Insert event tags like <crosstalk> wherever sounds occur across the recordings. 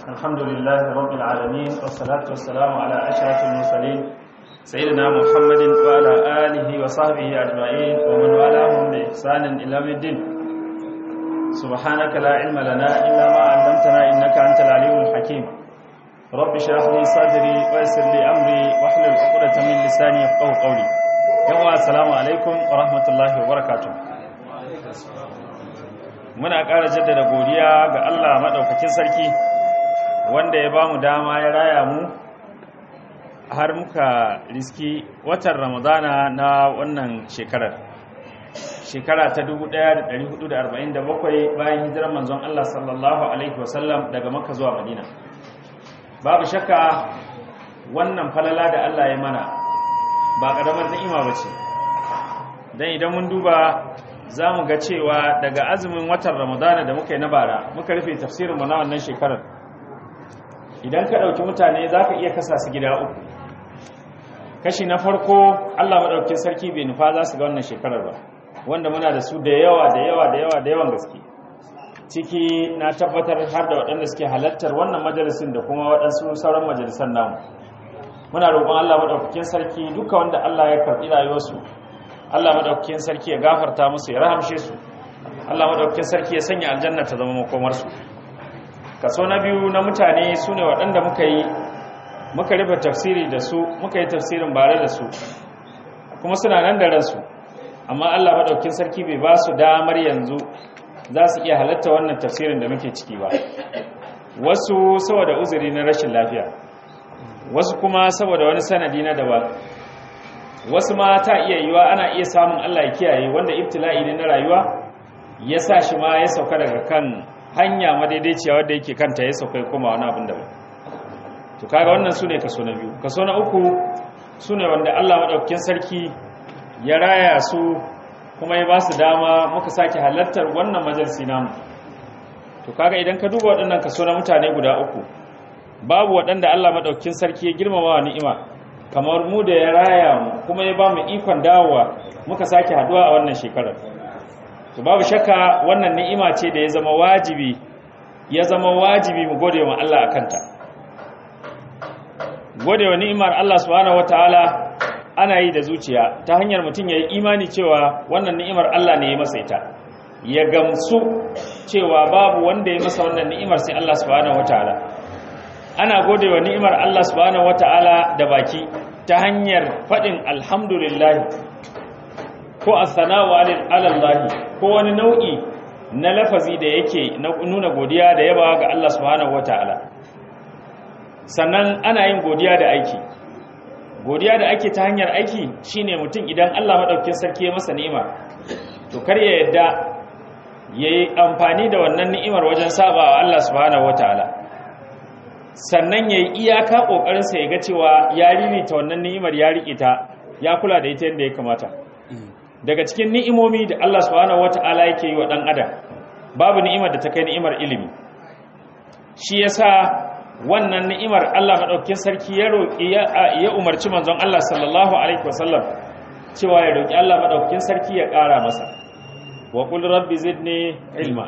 الحمد لله رب العالمين والصلاة والسلام على أشرف المرسلين سيدنا محمد وعلى آله وصحبه أجمعين ومن والاهم بإحسان إلى يوم الدين سبحانك لا علم لنا إلا ما علمتنا إنك أنت العليم الحكيم رب اشرح لي صدري ويسر لي أمري واحلل عقدة من لساني يفقهوا قولي يوم السلام عليكم ورحمة الله وبركاته muna ƙara jaddada godiya ga Allah maɗaukakin sarki wanda ya ba mu dama ya raya mu har muka riski watan ramadana na wannan shekarar. Shekara ta 1447 bayan hijirar manzon Allah sallallahu alaihi wasallam daga makka zuwa madina. Babu shakka wannan falala da Allah ya mana ba ƙaramar ni'ima ba ce. Don idan mun duba za mu ga cewa daga azumin watan ramadana da muka yi na bara muka rufe tafsirinmu na wannan shekarar. Idan ka ɗauki mutane za ka iya kasa su gida uku. Kashi na farko allah maɗaukin sarki bai nufa za su ga wannan shekarar ba wanda muna da su da yawa da yawa da yawa da yawan gaske. Ciki na tabbatar har da waɗanda suke halartar wannan majalisin da kuma waɗansu sauran majalisan namu. Muna roƙon allah maɗaukakin sarki duka wanda allah ya karɓi rayuwarsu Allah madaukakin sarki ya gafarta musu ya rahamshe su. Allah madaukakin sarki ya sanya aljanna ta zama makomar su kaso na biyu na mutane su ne waɗanda muka yi muka rufe tafsiri da su muka yi tafsirin bare da su kuma suna nan da ransu. Amma Allah madaukakin sarki bai ba su damar yanzu za su iya halatta wannan tafsirin da muke ciki ba. Wasu saboda uzuri na rashin lafiya wasu kuma saboda wani sanadi na daban. Wasu ma ta iya yiwa ana iya samun Allah ya kiyaye wanda ibtila'i ne na rayuwa ya sa shi ma ya sauka daga kan hanya madaidaiciya wadda yake kanta ya sauka kuma wani abin da to kaga wannan su ne kaso na biyu. Kaso na uku su ne wanda Allah madaukakin sarki ya raya su kuma ya ba su dama muka sake halartar wannan majalisi namu. To kaga idan ka duba waɗannan kaso na mutane guda uku babu waɗanda Allah madaukakin sarki ya girmama wa ni'ima kamar mu da ya raya mu kuma ya ba mu ikon dawowa muka sake haɗuwa a wannan shekarar. To babu shakka wannan ni'ima ce da ya zama wajibi ya zama wajibi mu gode wa Allah akanta gode wa ni'imar Allah subhanahu wataala ana yi da zuciya ta hanyar mutum ya yi imani cewa wannan ni'imar Allah ne ya masa ita. Ya gamsu cewa babu wanda ya masa wannan ni'imar sai Allah subhanahu wataala ana gode wa ni'imar Allah subhanahu wata'ala da baki ta hanyar faɗin alhamdulillah. Ko as-sana'u alallahi ko wani nau'i na lafazi da yake nuna godiya da yaba ga Allah subhanahu wata'ala. Sannan ana yin godiya da aiki. Godiya da ake ta hanyar aiki shine mutum idan Allah madaukakin sarki ya masa ni'ima to kar ya yadda yayi amfani da wannan ni'imar wajen sabawa Allah subhanahu wata'ala. Sannan ya yi iyaka ƙoƙarinsa ya ga cewa ya ririta wannan ni'imar ya riƙe ta ya kula da ita yadda ya kamata. Daga cikin ni'imomi da Allah subhanahu wata'ala yake yi wa ɗan adam babu ni'imar da ta kai ni'imar ilimi. Shi yasa wannan ni'imar Allah maɗaukin sarki ya roƙi ya umarci manzon Allah sallallahu alaihi wasallam cewa ya roƙi Allah maɗaukin sarki ya ƙara masa. Wa qul rabbi zidni ilma.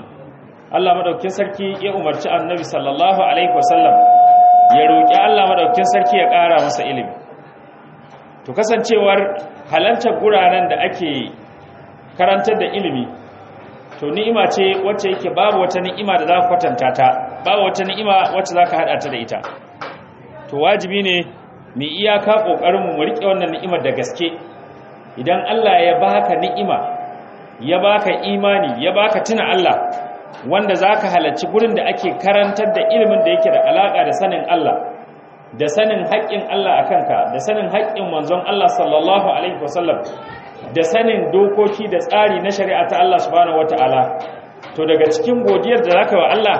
Allah maɗaukin sarki ya umarci annabi sallallahu alaihi wasallam ya roƙi Allah madaukakin sarki ya ƙara masa ilimi. To kasancewar halartar guraren da ake karantar da ilimi to ni'ima ce wacce yake babu wata ni'ima da za ka kwatanta ta babu wata ni'ima wacce za ka haɗa ta da ita. To wajibi ne mu iyaka ƙoƙarinmu mu riƙe wannan ni'imar da gaske. Idan Allah ya baka ni'ima ya baka imani ya baka tuna Allah wanda za ka halarci gurin da ake karantar da ilimin da yake da alaƙa da sanin Allah da sanin haƙƙin Allah a kanka da sanin haƙƙin manzon Allah sallallahu Alaihi wasallam da sanin dokoki da tsari na shari'a ta Allah subhanahu wata'ala. To daga cikin godiyar da za ka wa Allah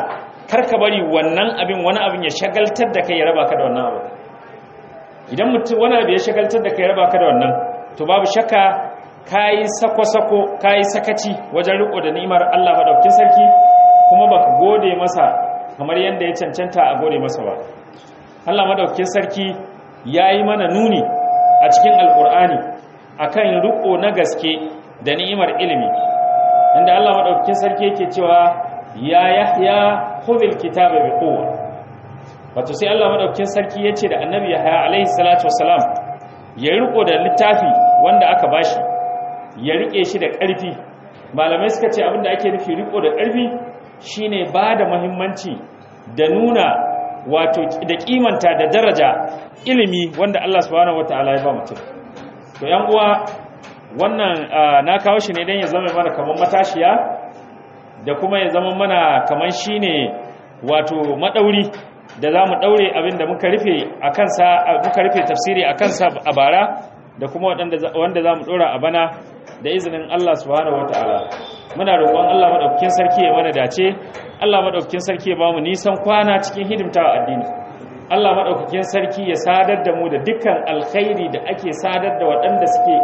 kar ka bari wannan abin wani abin ya shagaltar da kai ya raba ka da wannan abu idan mutum wani abu ya shagaltar da kai ya raba ka da wannan to babu shakka kayi sako-sako kayi sakaci wajen riko da ni'imar Allah madaukakin sarki kuma baka gode masa kamar yadda ya cancanta a gode masa ba. Allah madaukakin sarki yayi mana nuni a cikin alkur'ani akan riko na gaske da ni'imar ilimi. Inda Allah madaukakin sarki yake cewa ya yahya khudhil kitaba biquwwa wato sai Allah madaukakin sarki ya ce da annabi Yahaya alaihi salatu wassalam ya riko da littafi wanda aka bashi ya riƙe shi da ƙarfi. Malamai suka ce abin da ake nufi riko da ƙarfi shine ba da muhimmanci da nuna wato da kimanta da daraja ilimi wanda Allah subhanahu wataala ya ba mutum. To yan uwa wannan na kawo shi ne dan ya zama mana kaman matashiya da kuma ya zama mana kaman shine wato madauri da za mu daure abin da muka rufe akan sa muka rufe tafsiri akan sa a bara da kuma wanda wanda za mu dora a bana da izinin Allah subhanahu wataala. Muna roƙon Allah madaukakin sarki ya mana dace. Allah madaukakin sarki ya ba mu nisan kwana cikin hidimtawa addini. Allah madaukakin sarki ya sadar da mu da dukkan alkhairi da ake sadar da waɗanda suke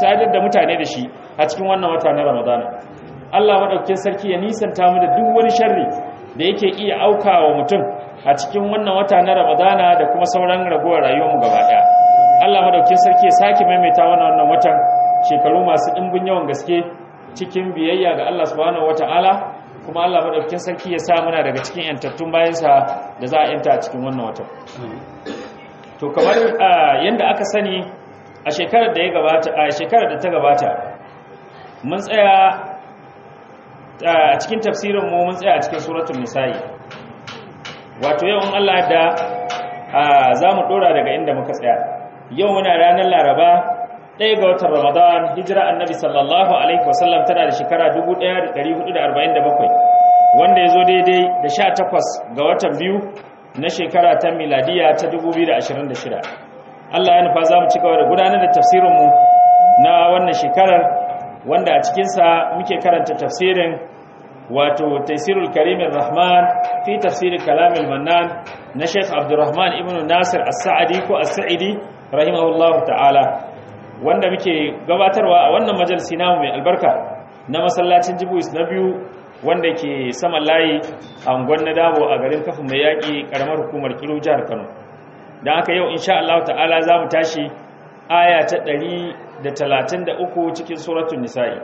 sadar da mutane da shi a cikin wannan wata na Ramadana. Allah madaukakin sarki ya nisanta mu da duk wani sharri da yake iya aukawa mutum a cikin wannan wata na Ramadana da kuma sauran ragowar rayuwar mu gaba ɗaya. Allah sarki ya sake maimaita wannan watan shekaru masu ɗimbin yawan gaske cikin biyayya ga Allah subhanahu wata'ala kuma Allah madaukakin sarki ya sa muna daga cikin yantattun bayansa da za a yanta a cikin wannan watan. To kamar yanda aka sani a shekarar da ya gabata a shekarar da ta gabata mun tsaya a cikin tafsirin mu mun tsaya a cikin suratul nisa'i. Wato yau in Allah da za mu dora daga inda muka tsaya. Yau muna ranar laraba ɗaya ga watan ramadan hijira annabi sallallahu alaihi wasallam tana da shekara 1447 wanda ya zo daidai da 18 ga watan biyu na shekara ta miladiya ta 2026 Allah ya nufa za mu ci gaba da gudanar da tafsirinmu na wannan shekarar wanda a cikinsa muke karanta tafsirin wato taisirul karimin rahman fi tafsirin kalamin mannan na sheikh abdurrahman ibn nasir as-sa'adi ko as-sa'idi rahimahullahu ta'ala. wanda muke gabatarwa a wannan majalisi namu mai albarka na masallacin jibus na biyu wanda ke saman layi a unguwar na dabo a garin kafin mai yaƙi ƙaramar hukumar kilo jihar kano. Don haka yau insha Allah ta'ala za mu tashi aya ta 133 cikin suratun nisa'i.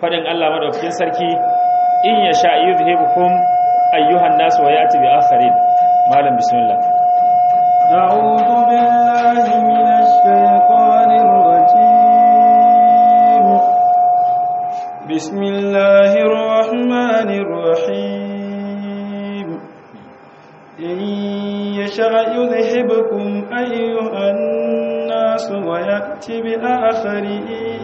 Faɗin Allah maɗaukakin sarki in ya sha yuzhibukum ayyuhan nasu wa ya'ti bi akharin. Malam bismillah. بسم الله الرحمن الرحيم. إن يشاء يذهبكم أيها الناس ويأتي بآخرين.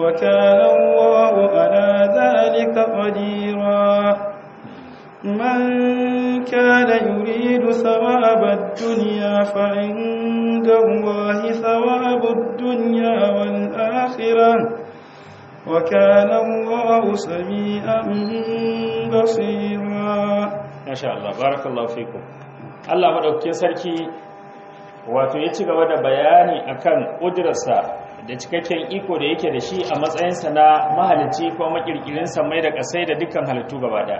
وكان الله على ذلك قديرا. من كان يريد ثواب الدنيا فعند الله ثواب الدنيا والآخرة. وكان الله سميعا بصيرا ما شاء الله بارك الله فيكم Allah madaukakin sarki wato ya ci gaba da bayani akan ƙudurarsa da cikakken iko da yake da shi a matsayinsa na mahalicci ko makirkirin samai da ƙasai da dukkan halittu gaba ɗaya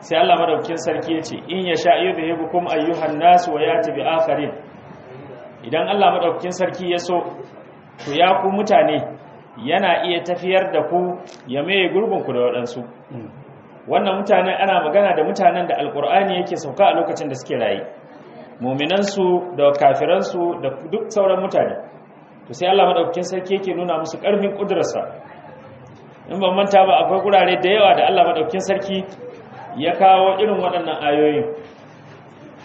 sai Allah madaukakin sarki ya ce in ya sha yudhibukum ayyuhan nas wa yati bi akharin idan Allah madaukakin sarki ya so to ya ku mutane yana iya tafiyar da ku ya maye gurbin ku da waɗansu. Wannan mutanen ana magana da mutanen da alkur'ani yake sauka a lokacin da suke raye. Muminansu da kafiransu da duk sauran mutane. To sai Allah madaukakin sarki yake nuna musu ƙarfin ƙudurarsa. In ban manta ba akwai gurare da yawa da Allah madaukakin sarki ya kawo irin waɗannan ayoyin.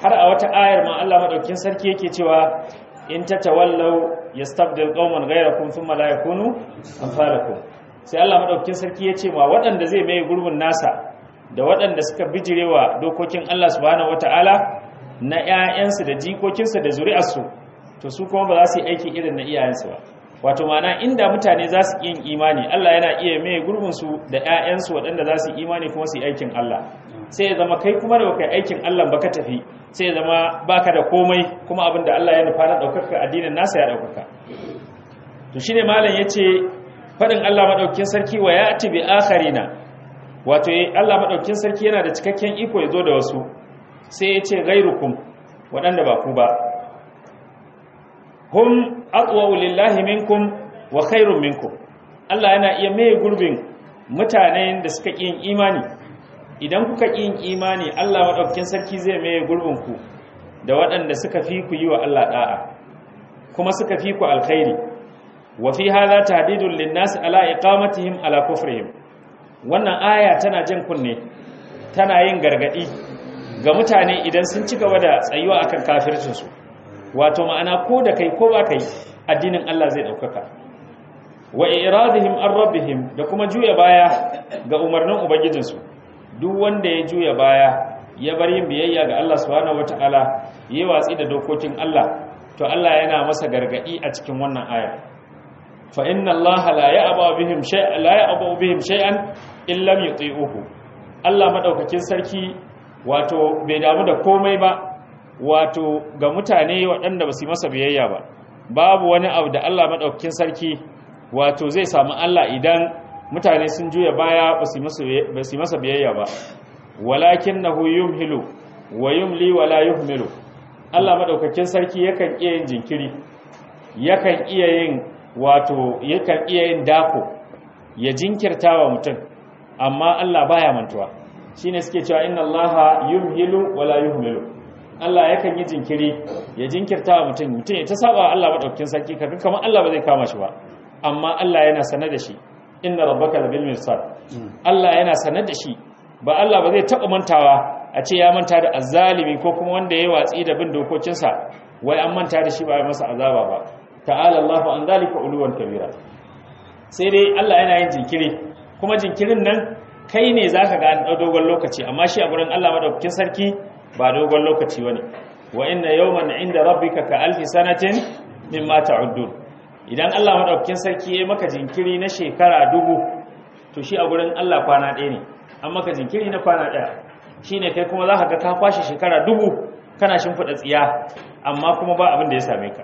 Har a wata ayar ma Allah madaukakin sarki yake cewa in tatawallaw yastabdil qauman ghayrakum thumma la yakunu amsalakum. Sai Allah madaukakin sarki ya ce ma waɗanda zai mai gurbin nasa da waɗanda suka bijirewa dokokin Allah subhanahu wataala na ƴaƴansu da jikokinsu da zuri'arsu to su kuma ba za su yi aiki irin na iyayensu ba. Wato mana inda mutane za su yin imani Allah yana iya mai gurbinsu da 'ya'yansu waɗanda za su yi imani kuma su yi aikin Allah. Sai ya zama kai kuma da kai aikin Allah baka tafi sai ya zama baka da komai kuma abin da Allah ya nufa na ɗaukaka addinin nasa ya ɗaukaka. To shine malam ya ce faɗin Allah madaukakin sarki wa ya'ti bi akharina. Wato Allah madaukakin sarki yana da cikakken iko ya zo da wasu. Sai ya ce ghairukum waɗanda ba ku ba. Hum aqwa lillahi minkum wa khairun minkum. Allah yana iya mai gurbin mutanen da suka yin imani. Idan kuka yin imani Allah madaukakin sarki zai maye gurbin ku da waɗanda suka fi ku yi wa Allah da'a kuma suka fi ku alkhairi. Wa fi hadha tahdidun lin-nas ala iqamatihim ala kufrihim. Wannan aya tana jin kunne tana yin gargaɗi ga mutane idan sun ci gaba da tsayuwa akan kafircinsu. Wato ma'ana ko da kai ko ba kai addinin Allah zai ɗaukaka wa iradihim an rabbihim da kuma juya baya ga umarnin ubangijinsu. Duk wanda ya juya baya ya bar yin biyayya ga Allah subhanahu wataala yayi watsi da dokokin Allah to Allah yana masa gargaɗi a cikin wannan aya fa inna Allah la ya'ba bihim shay'an la ya'ba bihim shay'an illam yuti'uhu. Allah madaukakin sarki wato bai damu da komai ba wato ga mutane waɗanda ba su yi masa biyayya ba. Babu wani abu da Allah maɗaukakin sarki wato zai samu Allah idan mutane sun juya baya ba su masa biyayya ba. Walakin na yumhilu wa yumli wala yuhmilu. Allah maɗaukakin sarki yakan iya yin jinkiri yakan iya yin wato yakan iya yin dako ya jinkirta wa mutum amma Allah baya mantuwa. Shine suke cewa inna allaha yumhilu wala yuhmilu. Allah yakan yi jinkiri ya jinkirta wa mutum mutum ya ta saba Allah madaukakin sarki kaga kamar Allah ba zai kama shi ba amma Allah yana sanar da shi. Inna rabbaka labil mirsad. Allah yana sanar da shi. Ba Allah ba zai taba mantawa a ce ya manta da azzalimi ko kuma wanda ya watsi da bin dokokinsa. Wai an manta da shi ba ya masa azaba ba. Ta'ala Allahu an zalika uluwan kabira. Sai dai Allah yana yin jinkiri. Kuma jinkirin nan kai ne za ka ga an dogon lokaci. Amma shi a gurin Allah madaukakin sarki ba dogon lokaci wani wa inna yawman inda rabbika ka alfi sanatin mimma ta'uddun. Idan Allah madaukakin sarki ya maka jinkiri na shekara dubu to shi a gurin Allah kwana ɗaya ne. An maka jinkiri na kwana ɗaya. Shine kai kuma za ka ga ka kwashe shekara dubu kana shimfiɗa tsiya amma kuma ba abin da ya same ka.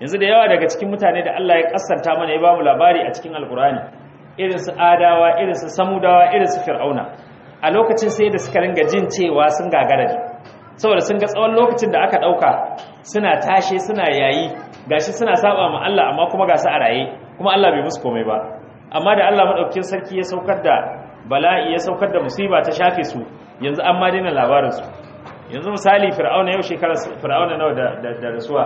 Yanzu da yawa daga cikin mutane da Allah ya kassanta mana ya ba mu labari a cikin alkurani irin su adawa irin su samudawa irin su fir'auna a lokacin sai da suka ringa jin cewa sun gagara ne. Saboda sun ga tsawon lokacin da aka ɗauka suna tashe suna yayi gashi suna saba ma Allah amma kuma ga su a raye kuma Allah bai musu komai ba. Amma da Allah madaukakin sarki ya saukar da bala'i ya saukar da musiba ta shafe su yanzu an ma daina labarin su yanzu misali fir'auna yau shekarar fir'auna nawa da rasuwa?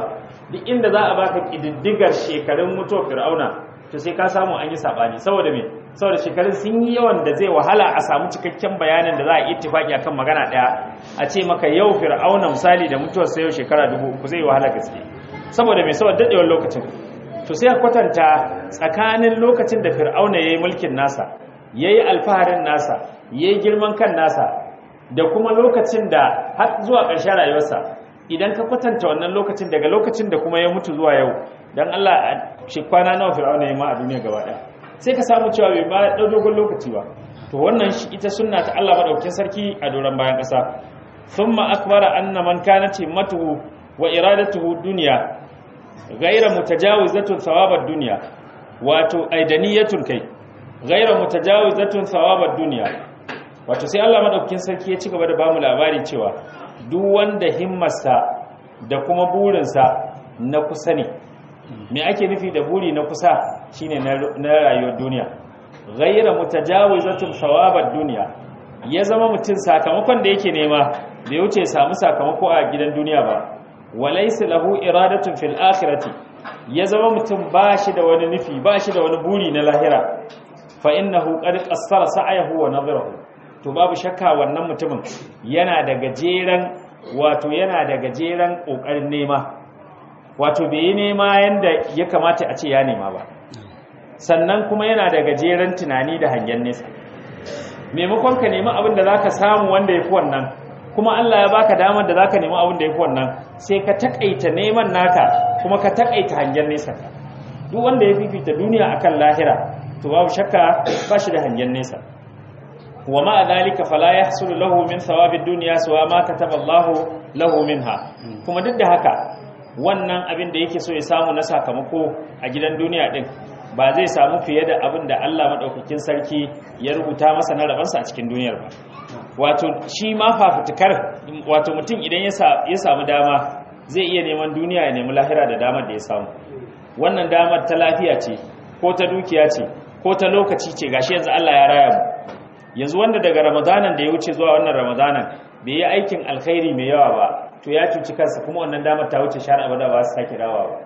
Duk inda za a baka kididdigar shekarun mutuwar fir'auna to sai ka samu an yi saɓani saboda me? Saboda shekarun sun yi yawan da zai wahala a samu cikakken bayanin da za a ittifaki akan magana ɗaya a ce maka yau fir'auna misali da mutuwar sa yau shekara dubu uku zai wahala gaske. Saboda me saboda dadewar lokacin. To sai kwatanta tsakanin lokacin da fir'auna yayi mulkin nasa yayi alfaharin nasa yayi girman kan nasa da kuma lokacin da har zuwa ƙarshen rayuwarsa. Idan ka kwatanta wannan lokacin daga lokacin da kuma ya mutu zuwa yau dan Allah shi kwana nawa fir'auna ya ma a duniya gaba ɗaya? Sai ka samu cewa bai ba ɗau dogon lokaci ba. To wannan ita sunna ta Allah madaukakin sarki a doron bayan ƙasa. Thumma akbara anna man kanat himmatuhu wa iradatuhu dunya ghayra mutajawizatun thawabad dunya wato aidaniyatun kai ghayra mutajawizatun thawabad dunya wato sai Allah madaukakin sarki ya ci gaba da ba mu labari cewa duk wanda himmarsa da kuma burinsa na kusa ne. Me ake nufi da buri na kusa? Shine na rayuwar duniya. Ghayra mutajawizatun thawabad dunya ya zama mutum sakamakon da yake nema bai wuce samu sakamako a gidan duniya ba. Walaysa lahu iradatun fil akhirati ya zama mutum ba shi da wani nufi ba shi da wani buri na lahira fa innahu qad qassara sa'yahu wa nadhirahu to babu shakka wannan mutumin yana da gajeren wato yana da gajeren ƙoƙarin nema. Wato bai yi nema yanda ya kamata a ce ya nema ba. Sannan kuma yana da gajeren tunani da hangen nesa. Maimakon ka nemi abin da zaka samu wanda yafi wannan kuma Allah ya baka damar da zaka nemi abin da yafi wannan sai ka takaita neman naka kuma ka takaita hangen nesa. Duk wanda ya fifita duniya akan lahira to babu shakka ba shi da hangen nesa. Wa ma dhalika fala yahsulu lahu min thawabid dunya sawa ma kataba Allah lahu minha. Kuma duk da haka wannan abin da yake so ya samu na sakamako a gidan duniya din ba zai samu fiye da abin da Allah madaukakin sarki ya rubuta masa na rabansa a cikin duniyar ba. Wato shi ma fafutukar wato mutum idan ya samu dama zai iya neman duniya ya nemi lahira da damar da ya samu. Wannan damar ta lafiya ce ko ta dukiya ce ko ta lokaci ce gashi yanzu Allah ya raya mu. Yanzu wanda daga ramadanan da ya wuce zuwa wannan ramadanan bai yi aikin alkhairi mai yawa ba to ya cuci kansa kuma wannan damar ta wuce shar abada ba su sake dawa ba.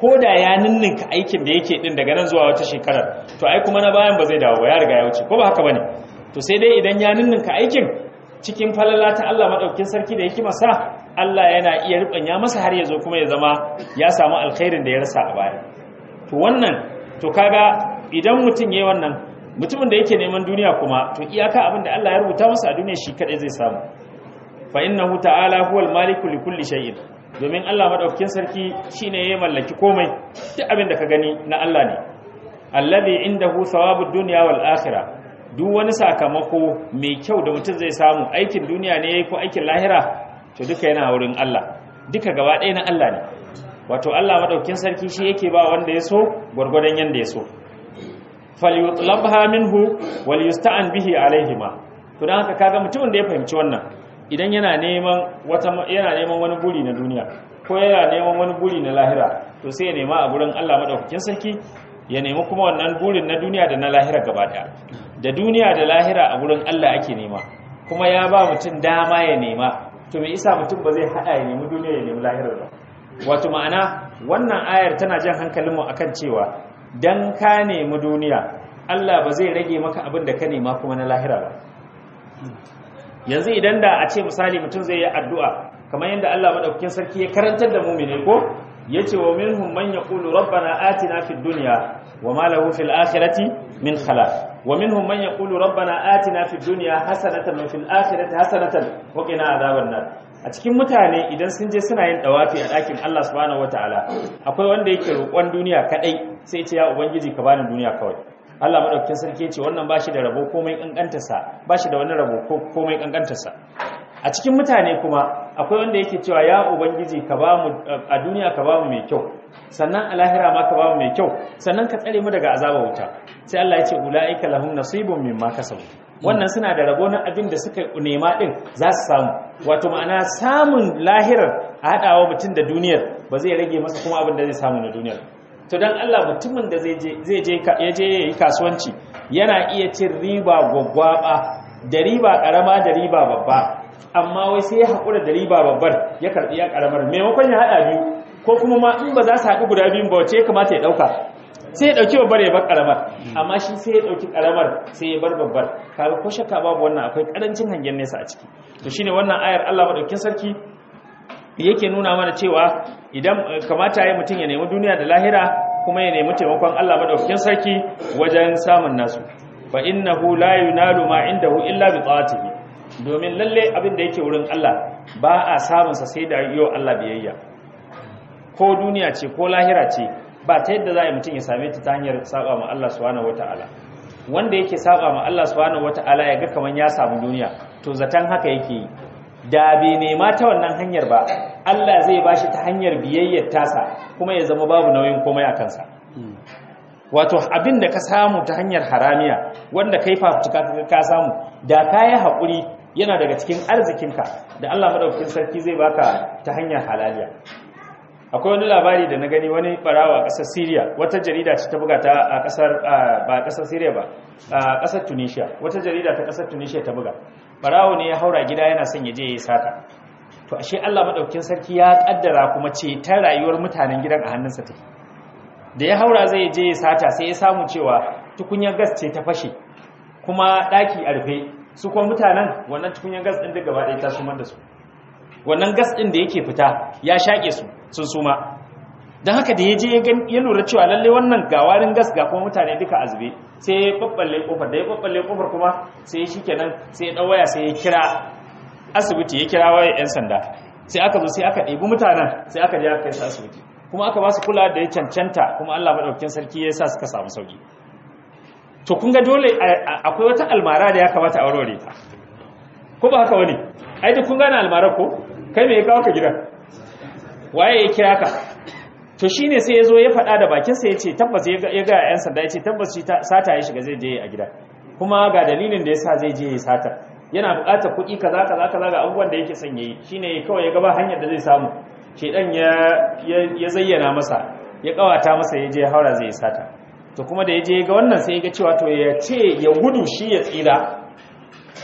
Ko da ya ninninka aikin da yake din daga nan zuwa wata shekarar to ai kuma na bayan ba zai dawo ba ya riga ya wuce ko ba haka ba ne to sai dai idan ya ninninka aikin cikin falala ta Allah madaukakin sarki da yake masa Allah yana iya rubanya masa har ya zo kuma ya zama ya samu alkhairin da ya rasa a baya. To wannan to kaga idan mutum yayi wannan mutumin da yake neman duniya kuma to iyaka abin da Allah ya rubuta masa a duniya shi kadai zai samu. Fa innahu ta'ala huwal maliku li kulli shay'in. Domin Allah madaukakin sarki shine ya mallaki komai duk abin da ka gani na Allah ne. Alladhi indahu thawabud dunya wal akhirah. Duk wani sakamako mai kyau da mutum zai samu aikin duniya ne ko aikin lahira to duka yana wurin Allah. Duka gaba ɗaya na Allah ne. Wato Allah madaukakin sarki shi yake ba wanda ya so gwargwadon yanda ya so. Falyutlabha minhu wal yusta'an bihi alaihima. To dan haka kaga mutumin da ya fahimci wannan idan yana neman wata yana neman wani buri na duniya ko yana neman wani buri na lahira to sai ya nema a gurin Allah madaukakin sarki ya nemi kuma wannan burin na duniya da na lahira gaba ɗaya da duniya da lahira a gurin Allah ake nema kuma ya ba mutum dama ya nema. To me isa mutum ba zai hada ya nemi duniya ya nemi lahira ba? Wato ma'ana wannan ayar tana jan hankalinmu akan cewa dan ka nemi duniya Allah ba zai rage maka abin da ka nema kuma na lahira ba. Yanzu idan da a ce misali mutum zai yi addu'a kamar yadda Allah madaukakin sarki ya karantar da mu'mini ko? Ya ce wa minhum man yaqulu rabbana atina fid dunya wama lahu fil akhirati min khalaq. Wa minhum man yaqulu rabbana atina fid dunya hasanatan wa fil akhirati hasanatan wa qina adhaban nar. A cikin mutane idan sun je suna yin dawafi a ɗakin Allah subhanahu wataala akwai wanda yake roƙon duniya kadai sai ce ya ubangiji ka bani duniya kawai. Allah madaukakin sarki ce wannan bashi da rabo komai kankantarsa bashi da wani rabo komai kankantarsa a cikin mutane kuma akwai wanda yake cewa ya ubangiji ka ba mu a duniya ka ba mu mai kyau. Sannan a lahira ma ka ba mu mai kyau. Sannan ka tsare mu daga azaba wuta. Sai Allah ya ce ulaika lahum nasibun mimma kasabu. Wannan suna da rabo na abin da suka nema din za su samu. Wato ma'ana samun lahirar a haɗawa mutum da duniyar ba zai rage masa kuma abin da zai samu na duniyar. To dan Allah mutumin da zai je zai je ya je yayi kasuwanci yana iya cin riba gwaggwaba da riba karama da riba babba. Amma wai sai ya hakura da riba babbar ya karɓi ya karamar maimakon ya hada biyu ko kuma ma in ba za su haɗu guda biyun ba ya kamata ya ɗauka sai ya ɗauki babbar ya bar karamar amma shi sai ya ɗauki karamar sai ya bar babbar. Kaga ko shakka babu wannan akwai ƙarancin hangen nesa a ciki. To shine wannan ayar Allah madaukin sarki yake nuna mana cewa idan kamata ya mutum ya nemi duniya da lahira kuma ya nemi taimakon Allah madaukakin sarki wajen samun nasu. Fa innahu la yunalu ma indahu illa bi ta'atihi. Domin lalle abin da yake wurin Allah ba a samun sa sai da yiwo Allah biyayya. Ko duniya ce ko lahira ce ba ta yadda za a yi mutum ya same ta hanyar saba ma Allah subhanahu wataala. Wanda yake saba ma Allah subhanahu wataala ya ga kaman ya samu duniya to zaton haka yake yi. Da bai nema ta wannan hanyar ba Allah zai bashi ta hanyar biyayyar tasa kuma ya zama babu nauyin komai a kansa. Wato abin da ka samu ta hanyar haramiya wanda kai fafutuka ka samu da kayi haƙuri yana daga cikin arzikinka da Allah madaukakin sarki zai baka ta hanyar halaliya. Akwai wani labari da na gani wani barawa a ƙasar Syria wata jarida ce ta buga ta a ƙasar ba ƙasar Syria ba a ƙasar Tunisia. Wata jarida ta ƙasar Tunisia ta buga. Barawo ne ya haura gida yana son ya je ya sata. To ashe Allah madaukakin sarki ya kaddara kuma ce ta rayuwar mutanen gidan a hannunsa take. Da ya haura zai je ya sata sai ya samu cewa tukunyar gas ce ta fashe kuma daki a rufe. Su kuma mutanen wannan tukunyar gas din duk gaba ɗaya ta sumar da su. Wannan gas din da yake fita ya shake su sun suma. Don haka da ya je ya lura cewa lalle wannan gawarin gas ga kuma mutane duka azube sai ya babballe ƙofar da ya babballe ƙofar kuma sai ya shikenan sai ya ɗau waya sai ya kira asibiti ya kira waya yan sanda. Sai aka zo sai aka ɗebi mutanen sai aka je aka kai su asibiti. Kuma aka ba su kula da ya cancanta kuma Allah madaukakin sarki ya sa suka samu sauƙi to kun ga dole akwai wata almara da ya kamata a warware ta. Ko ba haka wani ai duk kun gane almara ko? Kai me ya kawo ka gidan? Waye ya kira ka? To shine sai ya zo ya faɗa da bakinsa ya ce tabbas ya ga yan sanda ya ce tabbas shi sata ya shiga zai je a gida kuma ga dalilin da yasa zai je ya sata. Yana buƙatar kuɗi kaza kaza kaza ga abubuwan da yake son yayi shine kawai ya gaba hanyar da zai samu. Shedan ya ya zayyana masa ya ƙawata masa ya je haura zai sata. To kuma da ya je ga wannan sai ya ga cewa to ya ce ya gudu shi ya tsira.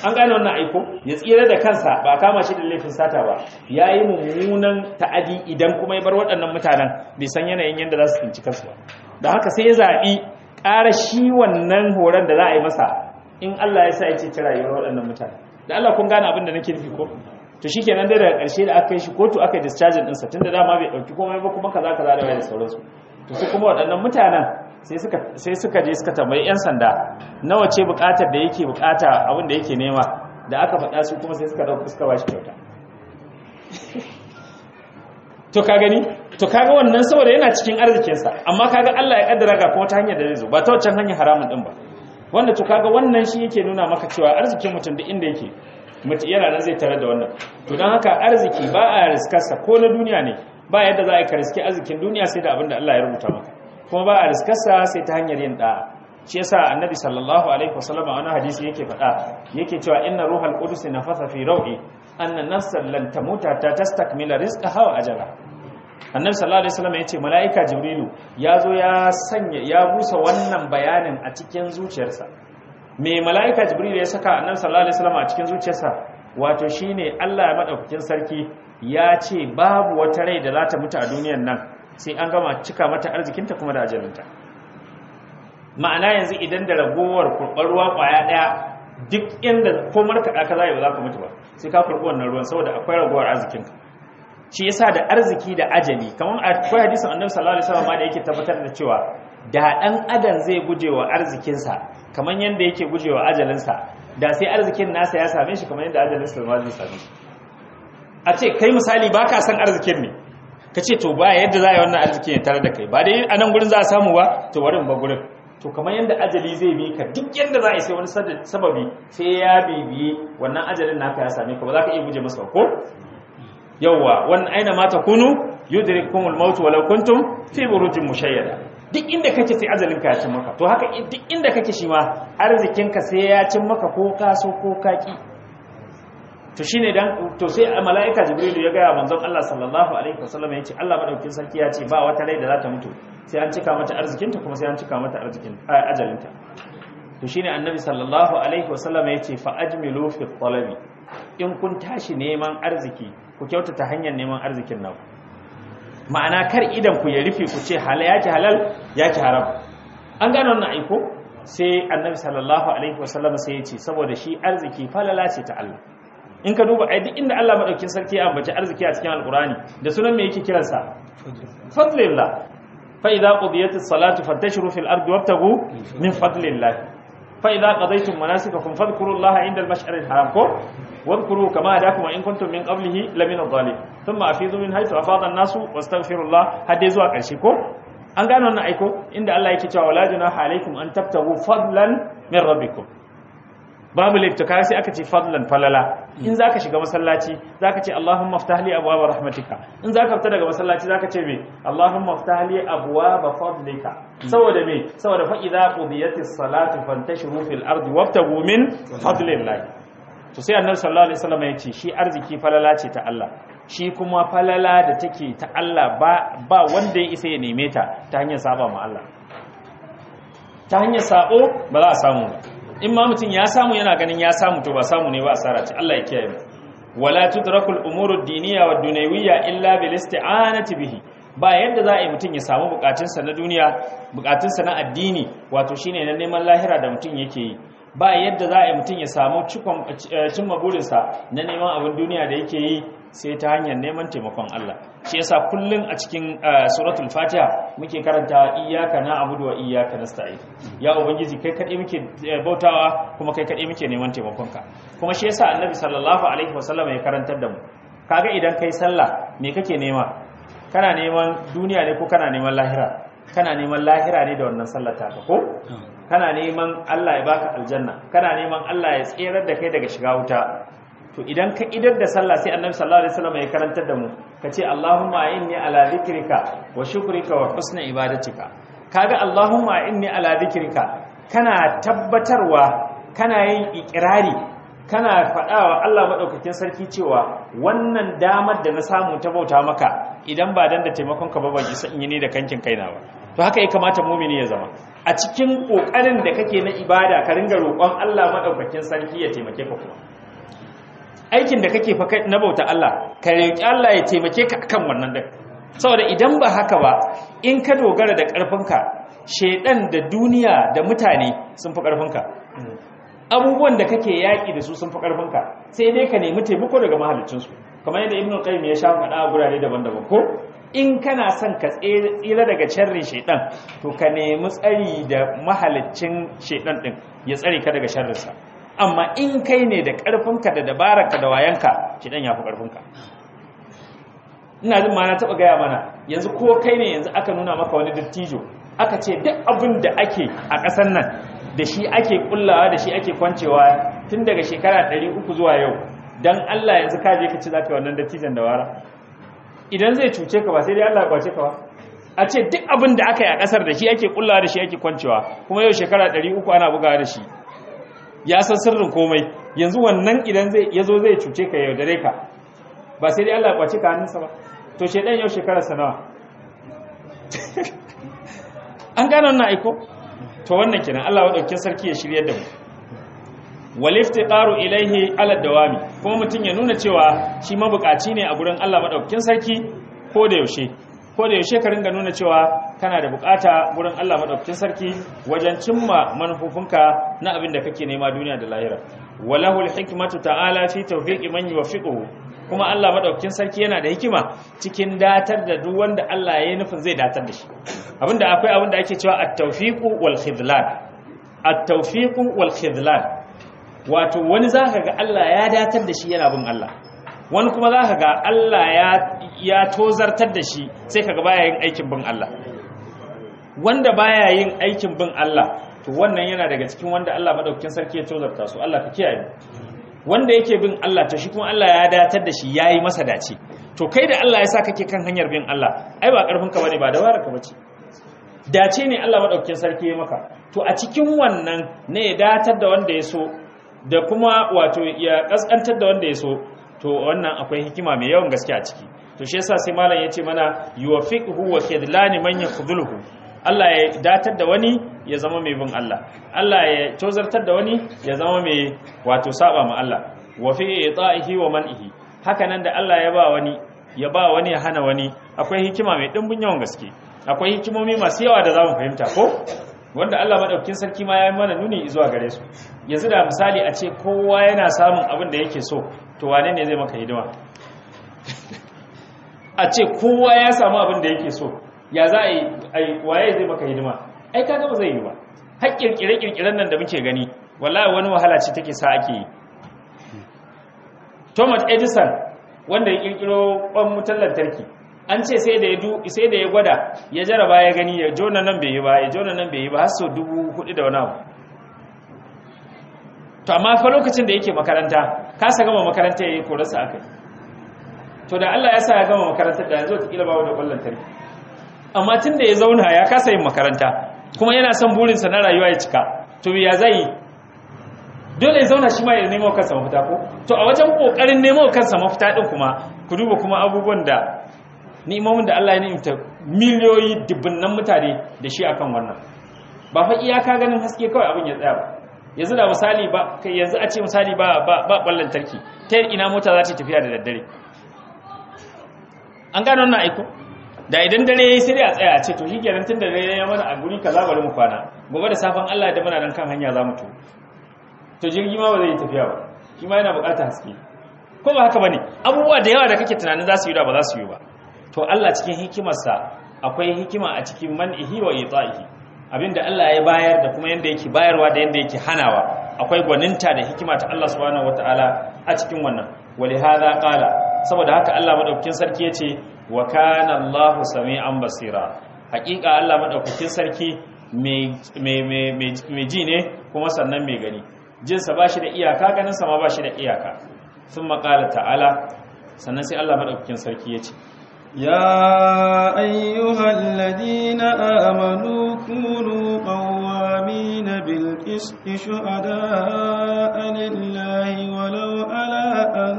An gane wannan aiko? Ya tsira da kansa ba kama shi da laifin sata ba. Ya yi mummunan ta'adi idan kuma ya bar waɗannan mutanen bai san yanayin yadda za su tsinci kansu ba. Da haka sai ya zaɓi ƙara shi wannan horon da za a yi masa in Allah ya sa ya ce rayuwar waɗannan mutane. Da Allah kun gane abin da nake nufi ko? To shikenan dai daga ƙarshe da aka yi shi kotu aka yi discharging ɗinsa tun da dama bai ɗauki komai ba kuma kaza kaza da wani sauransu. To su kuma waɗannan mutanen sai suka je suka tambayi 'yan sanda nawa ce buƙatar da yake buƙata abin da yake nema da aka faɗa su kuma sai suka ɗauka suka bashi kyauta. <laughs> To ka gani? To kaga wannan saboda yana cikin arzikinsa amma kaga Allah ya kaddara ga kuma ta hanyar da zai zo ba ta wancan hanyar haramun din ba. Wanda to kaga wannan shi yake nuna maka cewa arzikin mutum duk inda yake mutum yana nan zai tare da wannan. To don haka arziki ba a riskarsa ko na duniya ne ba yadda za a yi ka riski arzikin duniya sai da abin da Allah ya rubuta maka. Kuma ba a riskarsa sai ta hanyar yin da'a. Shi yasa annabi sallallahu alaihi wasallam a wani hadisi yake faɗa yake cewa inna ruhal qudus nafasa fi raw'i anna nafsan lan tamuta ta tastakmila rizqaha wa ajala annabi sallallahu alaihi wasallam ya ce malaika jibrilu ya zo ya sanya ya busa wannan bayanin a cikin zuciyarsa. Me malaika jibrilu ya saka annabi sallallahu alaihi wasallam a cikin zuciyarsa? Wato shine Allah madaukakin sarki ya ce babu wata rai da za ta mutu a duniyar nan sai an gama cika mata arzikinta kuma da ajalinta. Ma'ana yanzu idan da ragowar kurɓar ruwa ƙwaya ɗaya duk inda ko markaɗa ka zai ba za ka mutu ba sai ka kurɓi wannan ruwan saboda akwai ragowar arzikinka. Shi yasa da arziki da ajali kamar akwai hadisin annabi sallallahu alaihi wasallam da yake tabbatar da cewa da ɗan adam zai guje wa arzikinsa kamar yadda yake guje wa ajalinsa da sai arzikin nasa ya same shi kamar yadda ajalinsa ma zai same shi. A ce kai misali ba ka san arzikin ne ka ce to ba yadda za a yi wannan arzikin ya tare da kai. Ba dai a nan gurin za a samu ba to warin ba gurin. To kamar yadda ajali zai bi ka duk yadda za a yi sai wani sababi sai ya bibiye wannan ajalin naka ya same ka ba za ka iya guje masa ko? Yawwa wannan aina mata kunu yudrikumul maut walau kuntum fi burujin mushayyada. Duk inda kake sai ajalin ka ya cin maka. To haka duk inda kake shi ma arzikin ka sai ya cin maka ko ka so ko ka ki. To shine dan to sai malaika jibrilu ya ga manzon Allah sallallahu alaihi wasallam ya ce Allah madaukin sarki ya ce ba wata rai da za ta mutu sai an cika mata arzikinta kuma sai an cika mata arzikin ajalinta. To shine annabi sallallahu alaihi wasallam ya ce fa ajmilu fi talabi. In kun tashi neman arziki ku kyautata hanyar neman arzikin nan. Ma'ana kar idan ku ya rufe ku ce halal yaki halal yaki haram. An gane wannan aiko? Sai annabi sallallahu alaihi wasallam sai ya ce saboda shi arziki falala ce ta Allah. in ka duba ai duk inda Allah madaukin sarki ya ambaci arziki a cikin alqurani da sunan me yake kiransa fadlillah fa idza qudiyatis salatu fantashiru fil ardi wabtagu min fadlillah fa idza qadaytum manasikakum fadhkurullaha inda al-mash'aril haram ko واذكروا كما هداكم وان كنتم من قبله لمن الضالين ثم افيضوا من حيث افاض الناس واستغفروا الله hadda zuwa ƙarshe ko an gano wannan aiko inda Allah yake cewa wala junaha alaikum an tabtagu fadlan min rabbikum Babu laifta kai sai aka ce fadlan falala. In zaka shiga masallaci zaka ce Allahumma iftah li abwaaba rahmatika. In zaka fita daga masallaci zaka ce me? Allahumma iftah li abwaaba fadlika. Saboda me? Saboda fa idza qudiyatis salatu fantashiru fil ardi wabtagu min fadlillah to sai annabi sallallahu alaihi wasallam ya ce shi arziki falala ce ta Allah. Shi kuma falala da take ta Allah ba ba wanda ya isa ya neme ta ta hanyar saba ma Allah. Ta hanyar sabo ba za a samu ba. In ma mutum ya samu yana ganin ya samu to ba samu ne ba asara ce. Allah ya kiyaye mu. Wala tudrakul umuru ad-diniyya wad dunyawiyya illa bil isti'anati bihi. Ba yadda za a yi mutum ya samu bukatunsa na duniya bukatunsa na addini wato shine na neman lahira da mutum yake yi. Ba yadda za a mutum ya samu cimma burinsa na neman abin duniya da yake yi sai ta hanyar neman taimakon Allah. Shi yasa kullum a cikin suratul fatiha muke karanta iyyaka na'budu wa iyyaka nasta'in. Ya ubangiji kai kadai muke bautawa kuma kai kadai muke neman taimakonka. Kuma shi yasa annabi sallallahu alaihi wasallam ya karantar da mu. Kaga idan kai sallah me kake nema? Kana neman duniya ne ko kana neman lahira? Kana neman lahira ne da wannan sallar ta ko? Kana neman Allah ya baka aljanna kana neman Allah ya tserar da kai daga shiga wuta. To idan ka idar da sallah sai annabi sallallahu alaihi wasallam ya karantar da mu kace Allahumma inni ala dhikrika wa shukrika wa husni ibadatika. Kaga Allahumma inni ala dhikrika kana tabbatarwa kana yin ikirari kana faɗawa Allah madaukakin sarki cewa wannan damar da na samu ta bauta maka idan ba dan da taimakon ka ba ban isa yi ne da kankin kaina ba. To haka ya kamata mumini ya zama. A cikin ƙoƙarin da kake na ibada ka ringa roƙon Allah madaukakin sarki ya taimake ka kuma. Aikin da kake fa na bauta Allah ka roƙi Allah ya taimake ka akan wannan din saboda idan ba haka ba in ka dogara da ƙarfinka shedan da duniya da mutane sun fi ƙarfinka. Abubuwan da kake yaƙi da su sun fi ƙarfinka sai dai ka nemi taimako daga mahaliccinsu kamar yadda ibnu qayyim ya sha faɗa a gurare daban-daban ko? In kana son ka tsira daga sharrin shedan to ka nemi tsari da mahaliccin shedan din ya tsare ka daga sharrinsa. Amma in kai ne da ƙarfinka da dabararka da wayanka shedan ya fi ƙarfinka. Ina jin ma na taɓa gaya mana yanzu ko kai ne yanzu aka nuna maka wani dattijo aka ce duk abin da ake a ƙasar nan da shi ake kullawa da shi ake kwancewa tun daga shekara 300 zuwa yau. Don Allah yanzu ka je ka ci za ka wannan dattijan da wara. Idan zai cuce ka ba sai dai Allah ya ƙwace ka ba. A ce duk abin da aka yi a ƙasar da shi ake kullawa da shi ake kwancewa. Kuma yau shekara 300 ana bugawa da shi. Ya san sirrin komai. Yanzu wannan idan zai ya zo zai cuce ka yau dare ka. Ba sai dai Allah ya ƙwace ka hannunsa ba. To shedan yau shekarar sa nawa? <laughs> An gane wannan aiko? To wannan kenan Allah wadaukin sarki ya shirye da mu. Waliftiqaru ilaihi ala dawami kuma mutun ya nuna cewa shi mabukaci ne a gurin Allah madaukakin sarki ko da yaushe. Ko da yaushe ka ringa nuna cewa kana da buƙata gurin Allah madaukakin sarki wajen cimma manufofinka na abin da kake nema duniya da lahira. Walahul hikmatu ta'ala fi tawfiqi man yuwaffiquhu. Kuma Allah madaukakin sarki yana da hikima cikin datar da duk wanda Allah ya yi nufin zai datar da shi. Abinda akwai abin da ake cewa at-tawfiqu wal khidlan. At-tawfiqu wal khidlan. Wato wani zaka ga Allah ya datar da shi yana bin Allah. Wani kuma zaka ga Allah ya ya tozartar da shi sai kaga baya yin aikin bin Allah. Wanda baya yin aikin bin Allah to wannan yana daga cikin wanda Allah madaukakin sarki ya tozarta su. Allah ka kiyaye wanda yake bin Allah to shi kuma Allah ya datar da shi yayi masa dace. To kai da Allah ya sa kake kan hanyar bin Allah ai ba ƙarfin ka ba ne ba dabarar bace. Dace ne Allah madaukakin sarki ya maka. To a cikin wannan ne ya datar da wanda ya so da kuma wato ya kaskantar da wanda ya so to wannan akwai hikima mai yawan gaske a ciki. To shi yasa sai malam ya ce mana yuwafiquhu wa khidlani man yakhdhuluhu. Allah ya datar da wani ya zama mai bin Allah. Allah ya tozartar da wani ya zama mai wato saba ma Allah. Wa fi ita'ihi wa man'ihi. Haka nan da Allah ya ba wani ya ba wani ya hana wani akwai hikima mai dimbin yawan gaske. Akwai hikimomi masu yawa da za mu fahimta ko? Wanda Allah madaukakin sarki ma ya yi mana nuni zuwa gare su. Yanzu da misali a ce kowa yana samun abin da yake so to wane ne zai maka hidima? <laughs> A ce kowa ya samu abin da yake so ya za a yi waye zai maka hidima? Ai kaga ba zai yi ba. Har kirkire-kirkiren nan da muke gani wallahi wani wahala ce take sa ake yi. Thomas Edison wanda ya kirkiro kwan wutar lantarki an ce sai da ya du sai da ya gwada ya jaraba ya gani ya jona nan bai yi ba ya jona nan bai yi ba har sau dubu huɗu da wani abu. To amma fa lokacin da yake makaranta kasa gama makaranta ya yi korarsa aka yi. To da Allah ya sa ya gama makarantar da yanzu wata ba da ƙwallon lantarki. Amma tun da ya zauna ya kasa yin makaranta kuma yana son burinsa na rayuwa ya cika to ya zai dole ya zauna shi ma ya nemo kansa mafita ko? To a wajen ƙoƙarin nemo kansa mafita din kuma ku duba kuma abubuwan da ni'imomin da Allah ya ni'imta miliyoyi dubunnan mutane da shi akan wannan. Ba fa iyaka ganin haske kawai abin ya tsaya ba. Yanzu da misali ba yanzu a ce misali ba ba ba ballan tarki ta ina mota za ta tafiya da daddare? An gano wannan aiko da idan dare yayi sai a tsaya ce to shikenan tun da dare ya mana a guri kaza bari mu kwana. Gobe da safan Allah da muna nan kan hanya za mu to to jirgi ma ba zai tafiya ba. Shi ma yana buƙatar haske. Ko ba haka ba ne abubuwa da yawa da kake tunanin za su yi da ba za su yi ba. To Allah cikin hikimarsa akwai hikima a cikin man'ihi wa ita'ihi. Abinda Allah ya bayar da kuma yanda yake bayarwa da yanda yake hanawa. Akwai gwaninta da hikima ta Allah subhanahu wataala a cikin wannan. Wali hadha qala saboda haka Allah madaukakin sarki ya ce wa kana Allahu sami'an basira. Hakika Allah madaukakin sarki mai ji ne kuma sannan mai gani. Jin sa bashi da iyaka ganin sa ma bashi da iyaka. Sun makala ta'ala sannan sai Allah madaukakin sarki ya ce ya ayyuhal ladina amanu kunu qawwami bil qisti shuhada lillahi walau ala an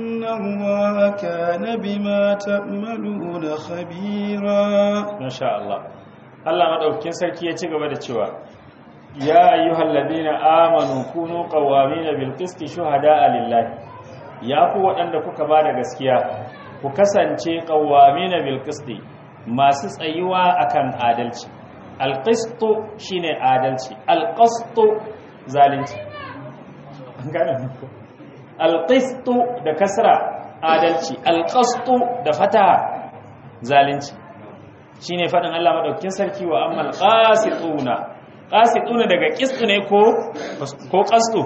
الله كان بما تعملون خبيرا ما شاء الله Allah madaukakin sarki ya ci gaba da cewa ya ayyuhal ladina amanu kunu qawamina bil qisti shuhada'a lillahi ya ku waɗanda kuka ba da gaskiya ku kasance qawamina bil qisti masu tsayuwa akan adalci al qistu shine adalci al qastu zalunci alƙistu da kasra adalci. Alƙastu da fataha zalunci. Shi ne faɗin Allah maɗaukin sarki wa ammal ƙasituna ƙasituna daga ƙistu ne ko ƙastu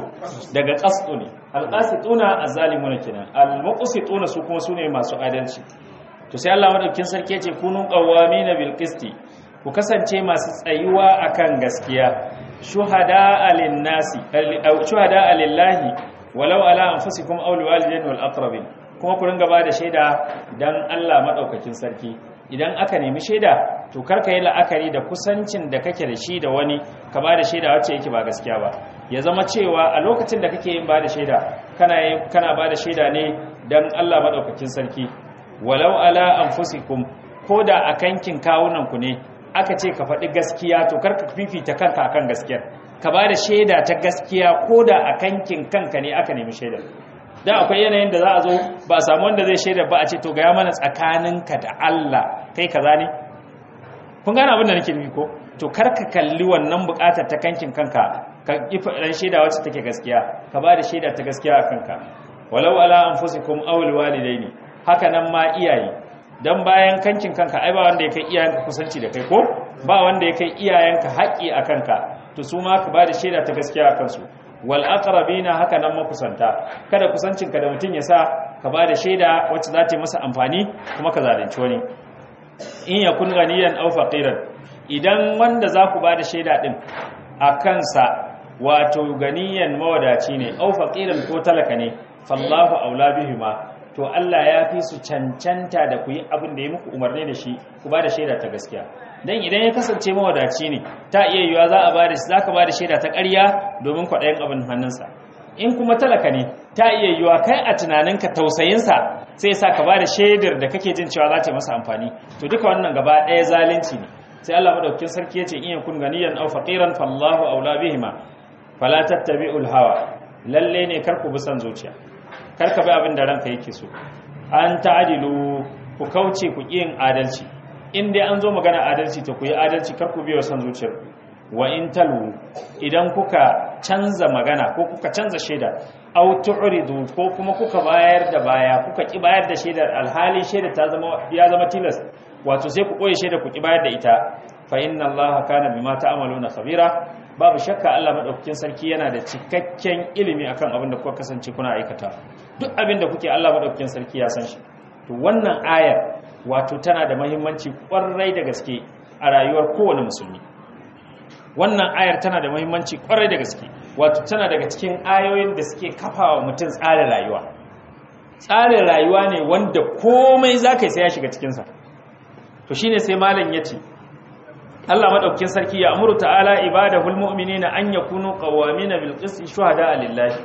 daga ƙastu ne. Alƙasituna a zalimuna kenan. Almuqsituna su kuma su ne masu adalci. To sai Allah maɗaukin sarki ya ce kunun ƙawami na bilƙisti ku kasance masu tsayuwa akan gaskiya. Shuhada alillahi walau ala anfusikum aw liwalidain wal aqrabin kuma ku ringa ba da shaida dan Allah madaukakin sarki idan aka nemi shaida to kar ka yi la'akari da kusancin da kake da shi da wani ka ba da shaida wacce yake ba gaskiya ba ya zama cewa a lokacin da kake yin ba da shaida kana kana ba da shaida ne dan Allah madaukakin sarki walau ala anfusikum koda akankin kawunan ku ne aka ce ka faɗi gaskiya to kar ka fifita kanka akan gaskiyar ka ba da shaida ta gaskiya ko da a kankin kanka ne aka nemi shaidar. Da akwai yanayin da za a zo ba a samu wanda zai shaida ba a ce to gaya mana tsakaninka da Allah kai kaza ne? Kun gane abin da nake nufi ko? To kar ka kalli wannan buƙatar ta kankin kanka ka ki faɗan shaida wacce take gaskiya ka ba da shaida ta gaskiya a kanka. Walau ala anfusikum aw liwalidaini haka nan ma iyaye. Dan bayan kankin kanka ai ba wanda ya kai iyayenka kusanci da kai ko? Ba wanda ya kai iyayenka haƙƙi a kanka. To su ma ka ba da shaida ta gaskiya a kansu. Wal aqrabina haka nan makusanta. Kada kusancinka da mutum ya sa ka ba da shaida wacce za ta yi masa amfani kuma ka zalunci wani. In yakun ganiyan aw faqiran. Idan wanda za ku ba da shaida din a kansa wato ganiyan mawadaci ne aw faqiran ko talaka ne fallahu aula bihima. To Allah ya fi su cancanta da ku yi abin da ya muku umarni da shi ku ba da shaida ta gaskiya. Dan idan ya kasance mawadaci ne ta iya yiwa za a ba da za ka ba da shaida ta ƙarya domin kwaɗayin abin hannunsa. In kuma talaka ne ta iya yiwa kai a tunaninka tausayinsa sai sa ka ba da shaidar da kake jin cewa za ta masa amfani. To duka wannan gaba ɗaya zalunci ne. Sai Allah madaukakin sarki ya ce in yakun ganiyan aw faqiran fallahu aula bihima. Fala tattabi'ul hawa. Lalle ne kar ku bi san zuciya. Karka bi abin da ranka yake so. An ta'adilu ku kauce ku yin adalci. In dai an zo magana adalci to ku yi adalci kar ku biyo san zuciyar wa in talu idan kuka canza magana ko kuka canza shaida aw tu'ridu ko kuma kuka bayar da baya kuka ki bayar da shaidar alhali shaida ta zama ya zama tilas wato sai ku koyi shaida ku ki bayar da ita. Fa inna allaha kana bima ta'maluna khabira. Babu shakka Allah madaukakin sarki yana da cikakken ilimi akan abin da kuka kasance kuna aikata. Duk abin da kuke Allah madaukakin sarki ya san shi. To wannan ayar wato tana da muhimmanci ƙwarai da gaske a rayuwar kowane musulmi. Wannan ayar tana da muhimmanci ƙwarai da gaske. Wato tana daga cikin ayoyin da suke kafawa mutum tsarin rayuwa. Tsarin rayuwa ne wanda komai zaka yi sai ya shiga cikin sa to shine sai malam ya ce Allah madaukakin sarki ya amuru ta'ala ibadahul mu'minina an yakunu qawamina bil qisti shuhada lillahi.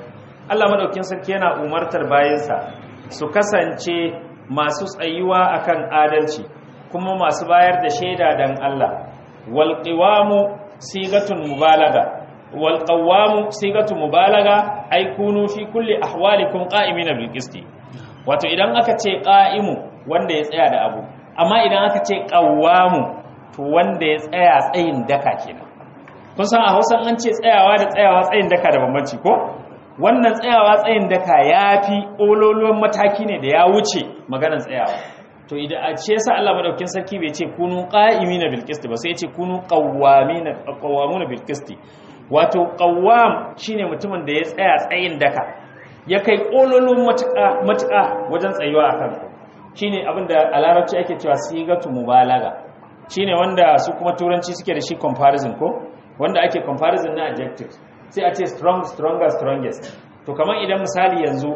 Allah madaukakin sarki yana umartar bayansa su kasance masu tsayuwa akan adalci kuma masu bayar da shaida dan Allah. Wal sigatun mubalaga. Wal qawamu sigatun mubalaga ay kunu fi kulli ahwalikum qa'imina bil qisti. Wato idan aka ce qa'imu wanda ya tsaya da abu. Amma idan aka ce qawamu to wanda ya tsaya tsayin daka kenan. Kun san a Hausa an ce tsayawa da tsayawa tsayin daka da bambanci ko? Wannan tsayawa tsayin daka yafi ololuwan mataki ne da ya wuce maganar tsayawa. To idan a ce sa Allah madaukakin sarki bai ce kunu qa'imina bil qist ba sai ya ce kunu qawwamina qawwamuna bil qist wato qawwam shine mutumin da ya tsaya tsayin daka ya kai ololuwan matuƙa matuƙa wajen tsayuwa akan shine abin da a larabci ake cewa sigatu mubalaga. Shine wanda su kuma turanci suke da shi comparison ko? Wanda ake comparison na adjectives. Sai a ce strong stronger strongest. To kamar idan misali yanzu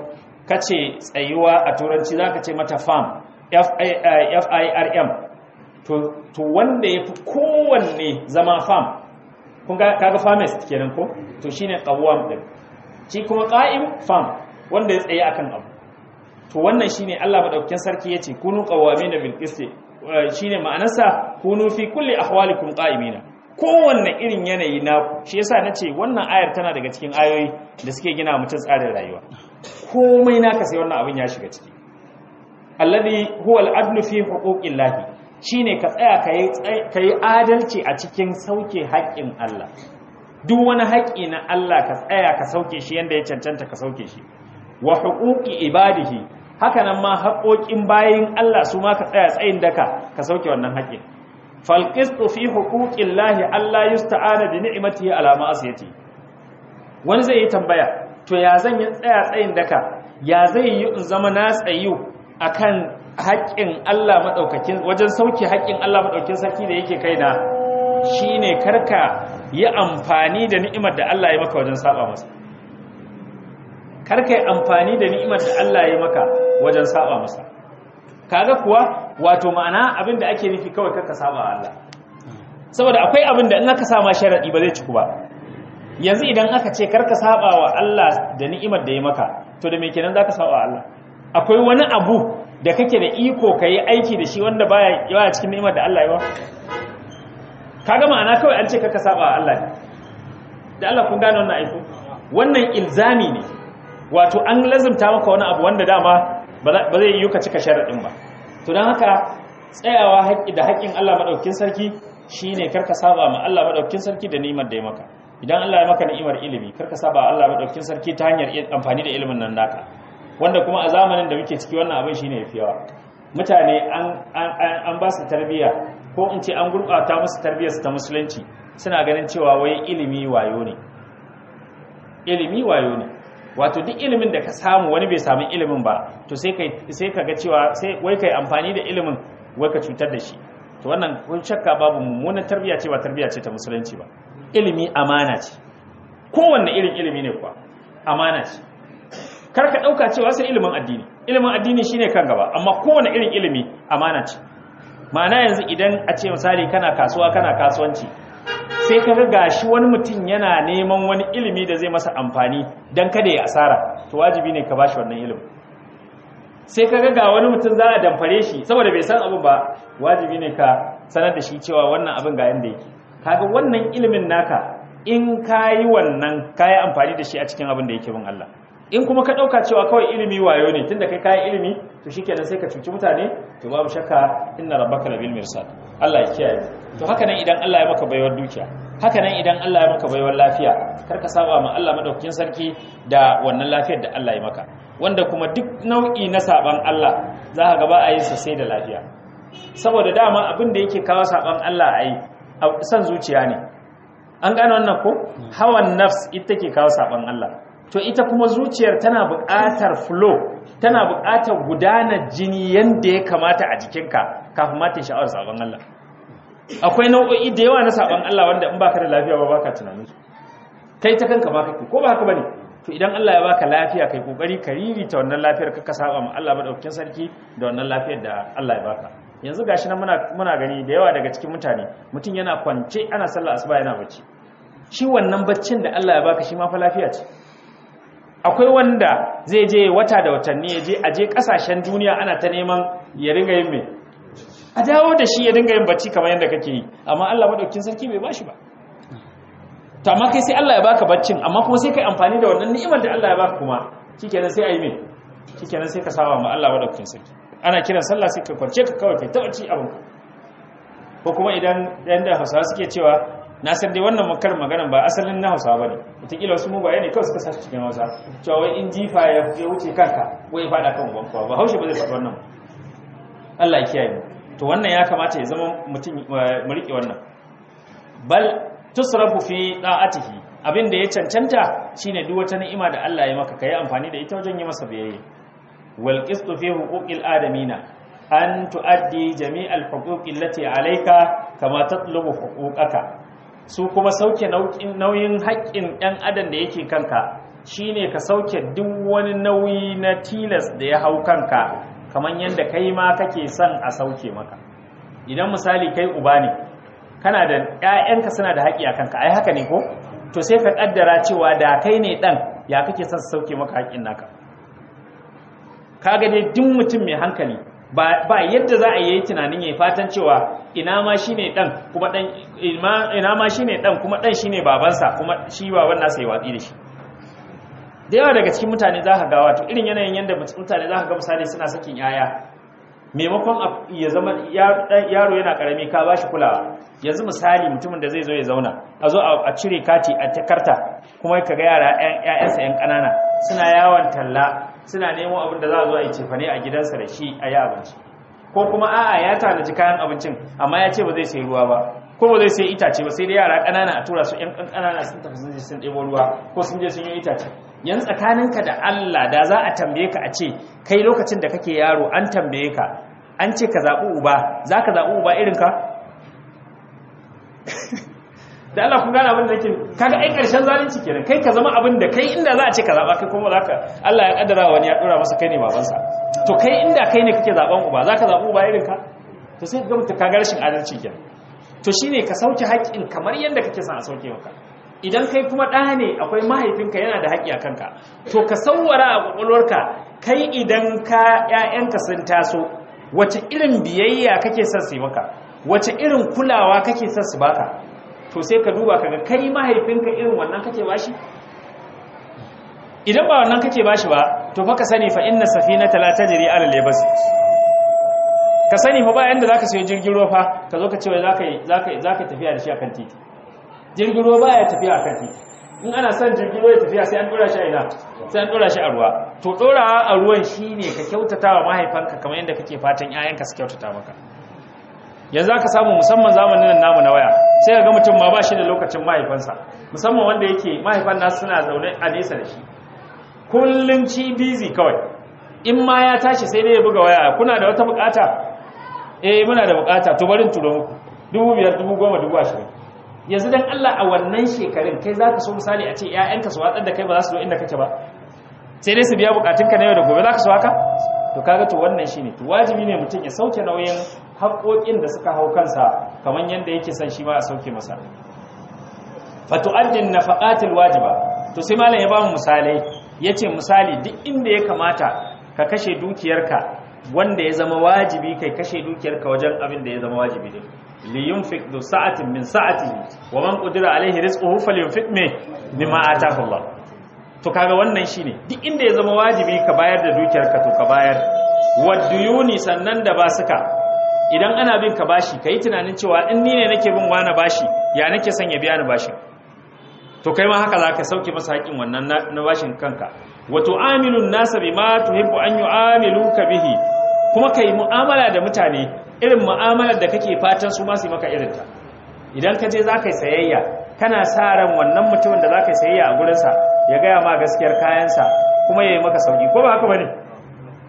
kace tsayuwa a turanci zaka ce mata firm f i r m. To wanda yafi kowanne zama firm kun ga kaga farmest kenan ko? To shine qawwam din. Shi kuma qa'im firm wanda ya tsaye akan abu. To wannan shine Allah madaukakin sarki ya ce kunu qawamina bil qist shine ma'anarsa kunu fi kulli ahwalikum qa'imina. Kowanne irin yanayi na shi yasa nace wannan ayar tana daga cikin ayoyi da suke gina mutum tsarin rayuwa. Komai naka sai wannan abin ya shiga ciki. Alladhi huwa al-adlu fi huquqillahi. Shine ka tsaya kai adalci a cikin sauke haƙƙin Allah. Duk wani haƙƙi na Allah ka tsaya ka sauke shi yanda ya cancanta ka sauke shi. Wa huquqi ibadihi. Haka nan ma haƙoƙin bayin Allah su ma ka tsaya tsayin daka ka sauke wannan haƙƙin. Fal qistu fi huquqillahi Allah yusta'ana bi ni'matihi ala ma'asiyati. Wani zai yi tambaya to ya zan yi tsaya tsayin daka? Ya zai yi zama na tsayu akan haƙƙin Allah madaukakin wajen sauke haƙƙin Allah madaukakin sarki da yake kaina? Shine kar ka yi amfani da ni'imar da Allah ya maka wajen saba masa. Karka yi amfani da ni'imar da Allah ya maka wajen saba masa. Kaga kuwa wato ma'ana abin da ake nufi kawai kar ka saba Allah. Saboda akwai abin da in aka sa ma sharadi ba zai ciku ba. Yanzu idan aka ce kar ka saba wa Allah da ni'imar da ya maka to da me kenan zaka saba wa Allah? Akwai wani abu da kake da iko kai aiki da shi wanda baya yawa cikin ni'imar da Allah ya ba? Kaga ma'ana kawai an ce kar ka saba wa Allah da Allah kun gane wannan aiko wannan ilzami ne. Wato an lazumta maka wani abu wanda dama ba zai yi ka cika sharaɗin ba. To don haka tsayawa da haƙƙin Allah maɗaukin sarki shine kar ka saba ma Allah maɗaukin sarki da ni'imar da ya maka. Idan Allah ya maka ni'imar ilimi kar ka saba Allah maɗaukin sarki ta hanyar amfani da ilimin nan naka. Wanda kuma a zamanin da muke ciki wannan abin shine yafi yawa. Mutane an ba su tarbiyya ko in ce an gurɓata musu tarbiyyar su ta musulunci suna ganin cewa wai ilimi wayo ne. Ilimi wayo ne. Wato duk ilimin da ka samu wani bai samu ilimin ba to sai ka ga cewa sai wai kai amfani da ilimin wai ka cutar da shi. To wannan kun shakka babu mummunan tarbiyya ce ba tarbiyya ce ta musulunci ba. Ilimi amana ce. Kowanne irin ilimi ne kuwa amana ce. Kar ka ɗauka cewa sai ilimin addini. Ilimin addini shine kan gaba amma kowanne irin ilimi amana ce. Ma'ana yanzu idan a ce misali kana kasuwa kana kasuwanci sai ka ga gashi wani mutum yana neman wani ilimi da zai masa amfani don kada ya asara. To wajibi ne ka bashi wannan ilimin. Sai ka ga wani mutum za a damfare shi saboda bai san abin ba wajibi ne ka sanar da shi cewa wannan abin ga yanda yake. Kaga wannan ilimin naka in ka yi wannan ka yi amfani da shi a cikin abin da yake bin Allah. In kuma ka ɗauka cewa kawai ilimi wayo ne tunda kai kayan ilimi to shikenan sai ka cuci mutane to babu shakka inna rabbaka labil mirsad. Allah ya kiyaye. To haka nan idan Allah ya maka baiwar dukiya haka nan idan Allah ya maka baiwar lafiya kar ka saba ma Allah madaukakin sarki da wannan lafiyar da Allah ya maka. Wanda kuma duk nau'i na saban Allah za ka ga ba a yin sa sai da lafiya. Saboda dama abin da yake kawo saban Allah a yi san zuciya ne. An gane wannan ko? Hawan nafs ita ke kawo saban Allah. To ita kuma zuciyar tana buƙatar flow tana buƙatar gudanar jini yanda ya kamata a jikinka kafin ma ta sha'awar saban Allah. Akwai nau'o'i da yawa na saban Allah wanda in baka da lafiya ba baka tunanin su. Kai ta kanka ba kake ko ba haka ba ne to idan Allah ya baka lafiya kai ƙoƙari ka ririta wannan lafiyar ka saba ma Allah madaukakin sarki da wannan lafiyar da Allah ya baka yanzu gashi nan muna muna gani da yawa daga cikin mutane mutum yana kwance ana sallar asuba yana bacci. Shi wannan baccin da Allah ya baka shi ma fa lafiya ce. Akwai wanda zai je wata da watanni ya je aje ƙasashen duniya ana ta neman ya ringa yin mai a dawo da shi ya dinga yin bacci kamar yadda kake yi. Amma Allah madaukakin sarki bai bashi ba. To amma kai sai Allah ya baka baccin amma kuma sai kai amfani da wannan ni'imar da Allah ya baka kuma shikenan sai ayi me? Shikenan sai ka saba ma Allah madaukakin sarki. Ana kiran sallah sai ka kwance ka kawai kai ta bacci abin ko kuma idan dan da Hausawa suke cewa na san dai wannan makar maganan ba asalin na Hausawa ba ne. Wataƙila wasu mugaye ne kawai suka sa cikin Hausa. Cewa wai in jifa ya wuce kanka wai fada kan gwanfa ba Hausa ba zai faɗi wannan Allah ya kiyaye mu. To wannan ya kamata ya zama mutum mu riƙe wannan. Bal tusrafu fi da'atihi abin da ya cancanta shine duk wata ni'ima da Allah ya maka kai amfani da ita wajen yi masa biyayya. Wal qistu fi huquqil adamina. An tu'addi jami'al huquqi allati alayka kama tatlubu huquqaka. Su kuma sauke nauyin haƙƙin ɗan adam da yake kanka shine ka sauke duk wani nauyi na tilas da ya hau kanka kamar yadda kai ma kake son a sauke maka. Idan misali kai uba ne kana da ƴaƴanka suna da haƙƙi a kanka ai haka ne ko? To sai ka kaddara cewa da kai ne dan ya kake son sauke maka haƙƙin naka? Kaga dai duk mutum mai hankali ba yadda za a yi tunanin yayi fatan cewa ina ma shine dan kuma dan ina ma shine dan kuma babansa kuma shi baban nasa ya watsi da shi. Da yawa daga cikin mutane za ka ga wato irin yanayin yadda mutane za ka ga misali suna sakin yaya. Maimakon ya zama yaro yana ƙarami ka bashi kulawa. Yanzu misali mutumin da zai zo ya zauna a zo a cire kati a takarta kuma ka ga yara ƴaƴansa ƴan ƙanana suna yawon talla suna nemo abin da za a zo a yi cefane a gidansa da shi a yi abinci. Ko kuma a'a ya tanaji kayan abincin amma ya ce ba zai sayi ruwa ba ko ba zai sayi itace ba sai dai yara ƙanana a tura su ƴan ƙanana sun tafi sun je sun ɗebo ruwa ko sun je sun yi itace. Yan tsakaninka da Allah da za a tambaye ka a ce kai lokacin da kake yaro an tambaye ka an ce ka zaɓi uba za ka zaɓi uba irinka <laughs> da Allah kun gane abin da ke kaga ai ƙarshen zalunci kenan. Kai ka zama abin da kai inda za a ce ka zaɓa kai kuma za ka Allah ya ƙaddara wani ya ɗora masa kai ne babansa. To kai inda kai ne kake zaɓen uba za ka zaɓi uba irinka to sai ga mutum kaga rashin adalci kenan. To shine ka sauke haƙƙin kamar yadda kake son a sauke maka. Idan kai kuma ɗa ne akwai mahaifinka yana da haƙƙi a kanka. To ka sauwara a ƙwaƙwalwarka kai idan ka ‘ya'yanka sun taso wace irin biyayya kake son su maka? Wace irin kulawa kake son su baka to sai ka duba kaga kai mahaifinka irin wannan kake bashi idan ba wannan kake bashi ba to fa ka sani fa inna safinata la tajri ala al-yabs ka sani fa ba yanda zaka sayo jirgin ruwa fa ka zo ka ce wai zaka zaka zaka tafiya da shi akan titi. Jirgin ruwa baya tafiya akan titi. In ana son jirgin ruwa ya tafiya sai an dora shi a ina? Sai an dora shi a ruwa. To dorawa a ruwan shine ka kyautata wa mahaifanka kamar yadda kake fatan ƴaƴanka su kyautata maka. Yanzu aka samu musamman zamanin nan namu na waya sai ga mutum ma ba shi da lokacin mahaifansa. Musamman wanda yake mahaifan nasu suna zaune a nesa da shi. Kullum ci busy kawai. In ma ya tashi sai dai ya buga waya kuna da wata buƙata eh muna da buƙata to barin turo muku. Dubu biyar dubu goma dubu ashirin. Yanzu dan Allah a wannan shekarun kai zaka so misali a ce ƴaƴanka su watsar da kai ba za su zo inda kake ba. Sai dai su biya bukatunka na yau da gobe. Zaka so haka? To kaga to wannan shine to wajibi ne mutum ya sauke nauyin haƙoƙin da suka hau kansa kamar yadda yake son shi ma a sauke masa. Fatu'addin nafaqatil wajiba. To sai malam ya ba mu misalai ya ce misali duk inda ya kamata ka kashe dukiyarka wanda ya zama wajibi kai kashe dukiyarka wajen abin da ya zama wajibi din. Li yunfiq du sa'atin min sa'atihi wa man qadira alaihi rizquhu falyunfiq mimma ataahu Allah. To kaga wannan shine duk inda ya zama wajibi ka bayar da dukiyarka to ka bayar. Waduyuni sannan da ba suka idan ana bin ka bashi kai tunanin cewa in ni ne nake bin wani bashi ya nake son ya biya ni bashin? To kai ma haka zaka sauke masa haƙin wannan na bashin kanka. Wa tu'amilun nasa bima tuhibbu an yu'amiluka bihi. Kuma kai mu'amala da mutane irin mu'amalar da kake fatan su ma su maka irin ta. Idan ka je zaka yi sayayya kana sa ran wannan mutumin da zaka yi sayayya a gurin sa ya gaya ma gaskiyar kayan sa kuma yayi maka sauƙi ko ba haka ba ne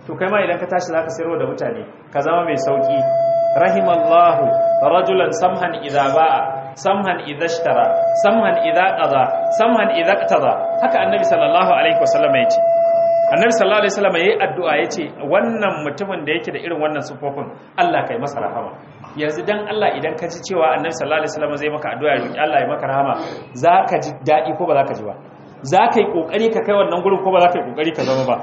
to kai ma idan ka tashi zaka sayarwa da mutane ka zama mai sauƙi rahimallahu rajulan samhan idza ba'a samhan idza ishtara samhan idza qada samhan idza iqtada. Haka annabi sallallahu alaihi wasallam ya ce annabi sallallahu alaihi wasallam yayi addu'a ya ce wannan mutumin da yake da irin wannan sufofin Allah kai masa rahama. Yanzu dan Allah idan ka ji cewa annabi sallallahu alaihi wasallam zai maka addu'a ya Allah ya maka rahama zaka ji daɗi ko ba zaka ji ba? Zaka yi ƙoƙari ka kai wannan gurin ko ba zaka yi ƙoƙari ka zama ba?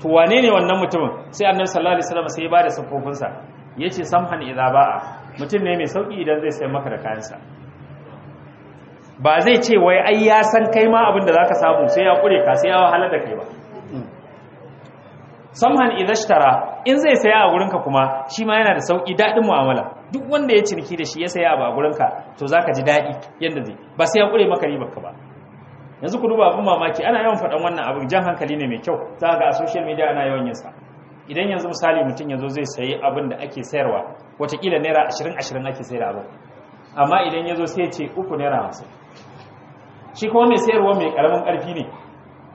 To wane ne wannan mutumin? Sai annabi sallallahu alaihi wasallam sai ya ba da sufofinsa ya ce samhan idza ba'a. Mutum ne mai sauƙi idan zai sayar maka da kayansa. Ba zai ce wai ai ya san kai ma abin da zaka samu sai ya kure ka sai ya wahalar da kai ba. Samhan idashtara in zai saya a gurinka kuma shi ma yana da sauƙi daɗin mu'amala. Duk wanda ya ciniki da shi ya saya a gurinka to zaka ji daɗi yanda zai ba sai ya kure maka ribar ka ba. Yanzu ku duba abin mamaki ana yawan faɗan wannan abin jan hankali ne mai kyau. Za ga a social media ana yawan yin sa. Idan yanzu misali mutum ya zo zai sayi abin da ake sayarwa wataƙila naira 20 20 ake sayar abin. Amma idan ya zo sai ce uku naira 50 shi kuma mai sayarwa mai ƙaramin ƙarfi ne.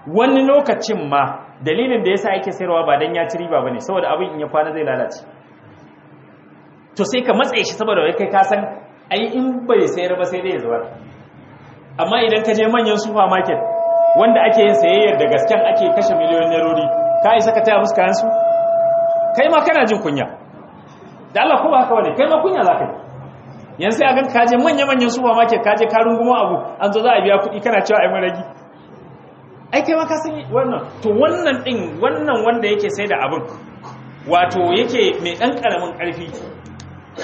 Wani lokacin ma dalilin da yasa ake sayarwa ba dan ya ci riba ba ne saboda abin in ya kwana zai lalace. To sai ka matsaye shi saboda kai ka san ai in bai sayar ba sai dai ya zuwa amma idan ka je manyan supermarket wanda ake yin sayayyar da gasken ake kashe miliyoyin nerori ka yi saka taya musu kayan su kai ma kana jin kunya. Da Allah ko ba haka ba ne? Kai ma kunya za ka yi. Yanzu sai a gan kaje manya-manyan supermarket kaje ka rungumo abu an zo za a biya kuɗi kana cewa ai maragi ai kai ma ka san wannan. To wannan din wannan wanda yake sai da abin wato yake mai dan ƙaramin ƙarfi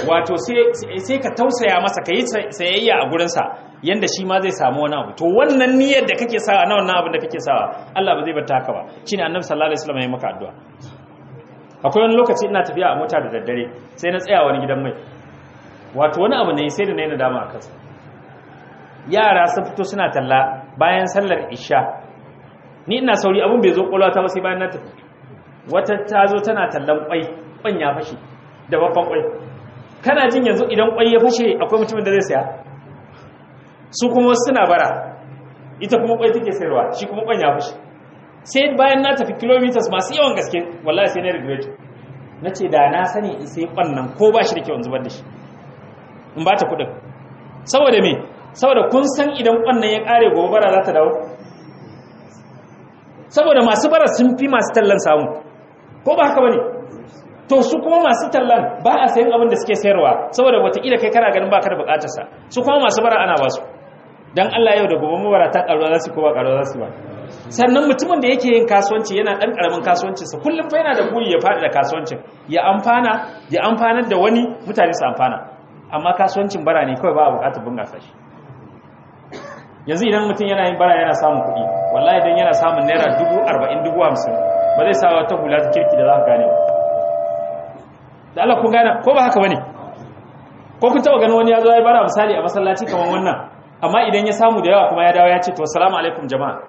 wato sai ka tausaya masa ka yi sayayya a gurinsa. Yanda shi ma zai samu wani abu. To wannan niyyar da kake sawa na wannan abin da kake sawa Allah ba zai bar haka ba. Shine annabi sallallahu alaihi wasallam ya maka addu'a. Akwai wani lokaci ina tafiya a mota da daddare sai na tsaya wani gidan mai. Wato wani abu ne sai da na yi nadama a kansa. Yara sun fito suna talla bayan sallar isha. Ni ina sauri abin bai zo kwalwa ta sai bayan na tafi. Wata ta zo tana tallan kwai kwan ya fashe da babban kwai kana jin yanzu idan kwai ya fashe akwai mutumin da zai saya? Su kuma suna bara. Ita kuma kwai take sayarwa shi kuma kwan ya fashe sai bayan na tafi kilometers masu yawan gaske wallahi sai na regret. Na ce da na sani in sai kwan nan ko ba shi da kyau in zubar da shi in ba ta kuɗin saboda me? Saboda kun san idan kwannan ya kare gobe bara za ta dawo? Saboda masu bara sun fi masu tallan samu. Ko ba haka ba ne to su kuma masu tallan ba a sayan abin da suke sayarwa saboda wataƙila kai kana ganin baka da bukatarsa su kuma masu bara ana ba su dan Allah yau da gobe mabara ta karuwa za su ko ba karuwa za su ba. Sannan mutumin da yake yin kasuwanci yana dan ƙaramin kasuwancinsa. Kullum fa yana da buri ya faɗi da kasuwancin. Ya amfana ya amfanar da wani mutane su amfana. Amma kasuwancin bara ne kawai ba a buƙatar bunƙasa shi. Yanzu idan mutum yana yin bara yana samun kuɗi wallahi idan yana samun naira dubu arba'in dubu hamsin ba zai sa wata hula ta kirki da za ka gane da Allah kun gane ko ba haka ba ne ko kun taɓa ganin wani ya zo ya bara misali a masallaci kamar wannan? Amma idan ya samu da yawa kuma ya dawo ya ce to assalamu alaikum jama'a.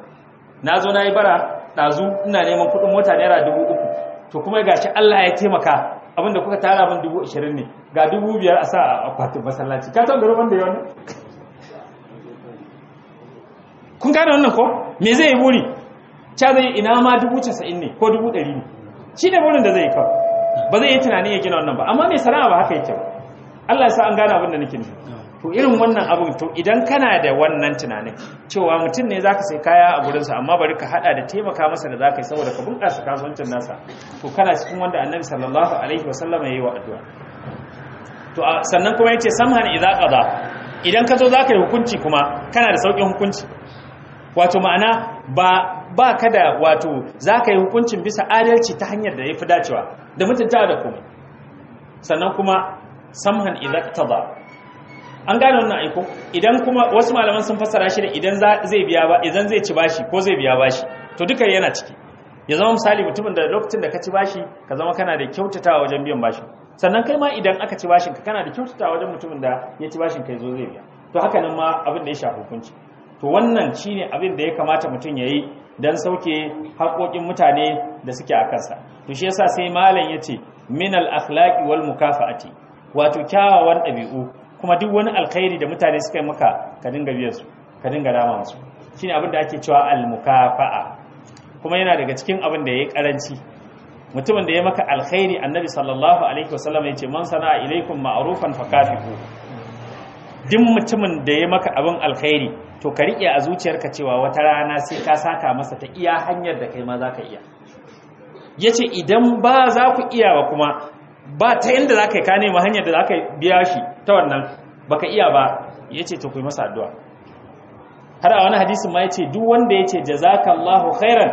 Na zo na yi bara ɗazu ina neman kuɗin mota naira dubu uku. To kuma gashi Allah ya taimaka abin da kuka tara min dubu ashirin ne. Ga dubu biyar a sa a akwatin masallaci. Ka garin wanda ya wani kun gane wannan ko? Me zai yi buri? Ca zai ina ma dubu casa'in ne ko dubu ɗari ne? Shi ne burin da zai yi kawai. Ba zai yi tunanin ya gina wannan ba. Amma mai sana'a ba haka yake ba. Allah ya sa an gane abin da nake nufi. To irin wannan abin to idan kana da wannan tunanin cewa mutum ne zaka sai kaya a gurinsa amma bari ka hada da taimaka masa da zaka yi saboda ka bunƙasa kasuwancin nasa to kana cikin wanda annabi sallallahu alaihi wasallam ya yi wa addu'a. To sannan kuma ya ce samhan idza qada. Idan ka zo zaka yi hukunci kuma kana da saukin hukunci. Wato ma'ana ba ba ka da wato zaka yi hukuncin bisa adalci ta hanyar da yafi dacewa da mutunta da komai. Sannan kuma samhan idza qada. An gane wannan aiko idan kuma wasu malaman sun fassara shi da idan zai biya ba idan zai ci bashi ko zai biya bashi. To duka yana ciki. Ya zama misali mutumin da lokacin da ka ci bashi ka zama kana da kyautatawa wajen biyan bashi sannan kai ma idan aka ci bashin ka kana da kyautatawa wajen mutumin da ya ci bashin kai zo zai biya. To haka nan ma abin da ya shafi hukunci. To wannan shine abin da ya kamata mutum ya yi don sauke haƙoƙin mutane da suke a kansa. To shi yasa sai malam ya ce min al-akhlaqi wal mukafa'ati. Wato kyawawan ɗabi'u kuma duk wani alkhairi da mutane suka yi maka ka dinga biyan su ka dinga rama musu. Shine abin da ake cewa al-mukafa'a. Kuma yana daga cikin abin da yayi karanci. Mutumin da ya maka alkhairi annabi sallallahu alaihi wasallam ya ce man sana'a ilaikum ma'rufan fakafihu. Duk mutumin da ya maka abin alkhairi to ka riƙe a zuciyarka cewa wata rana sai ka saka masa ta iya hanyar da kai ma zaka iya. Yace idan ba za ku iya ba kuma ba ta yadda za ka yi ka nema hanyar da za ka biya shi ta wannan baka iya ba. Ya ce ta kuyi masa addu'a. Har a wani hadisin ma ya ce duk wanda ya ce jazakallahu khairan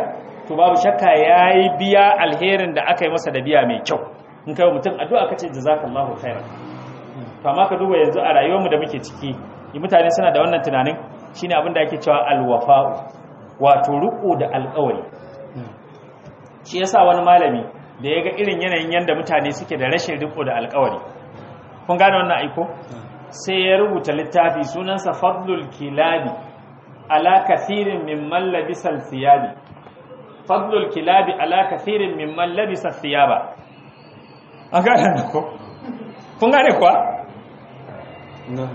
to babu shakka ya yi biya alherin da aka yi masa da biya mai kyau. In kai mutum addu'a ka ce jazakallahu khairan. To amma ka duba yanzu a rayuwarmu da muke ciki mutane suna da wannan tunanin shine abin da ake cewa alwafa'u wato riƙo da alƙawari. Shi yasa wani malami da ya ga irin yanayin yadda mutane suke da rashin riko da alkawari. Kun gane wannan aiko? Sai ya rubuta littafi sunansa fadlul kilabi ala kathirin mimman labisal thiyabi fadlul kilabi ala kathirin mimman labisal thiyaba an gane ko kun gane kuwa?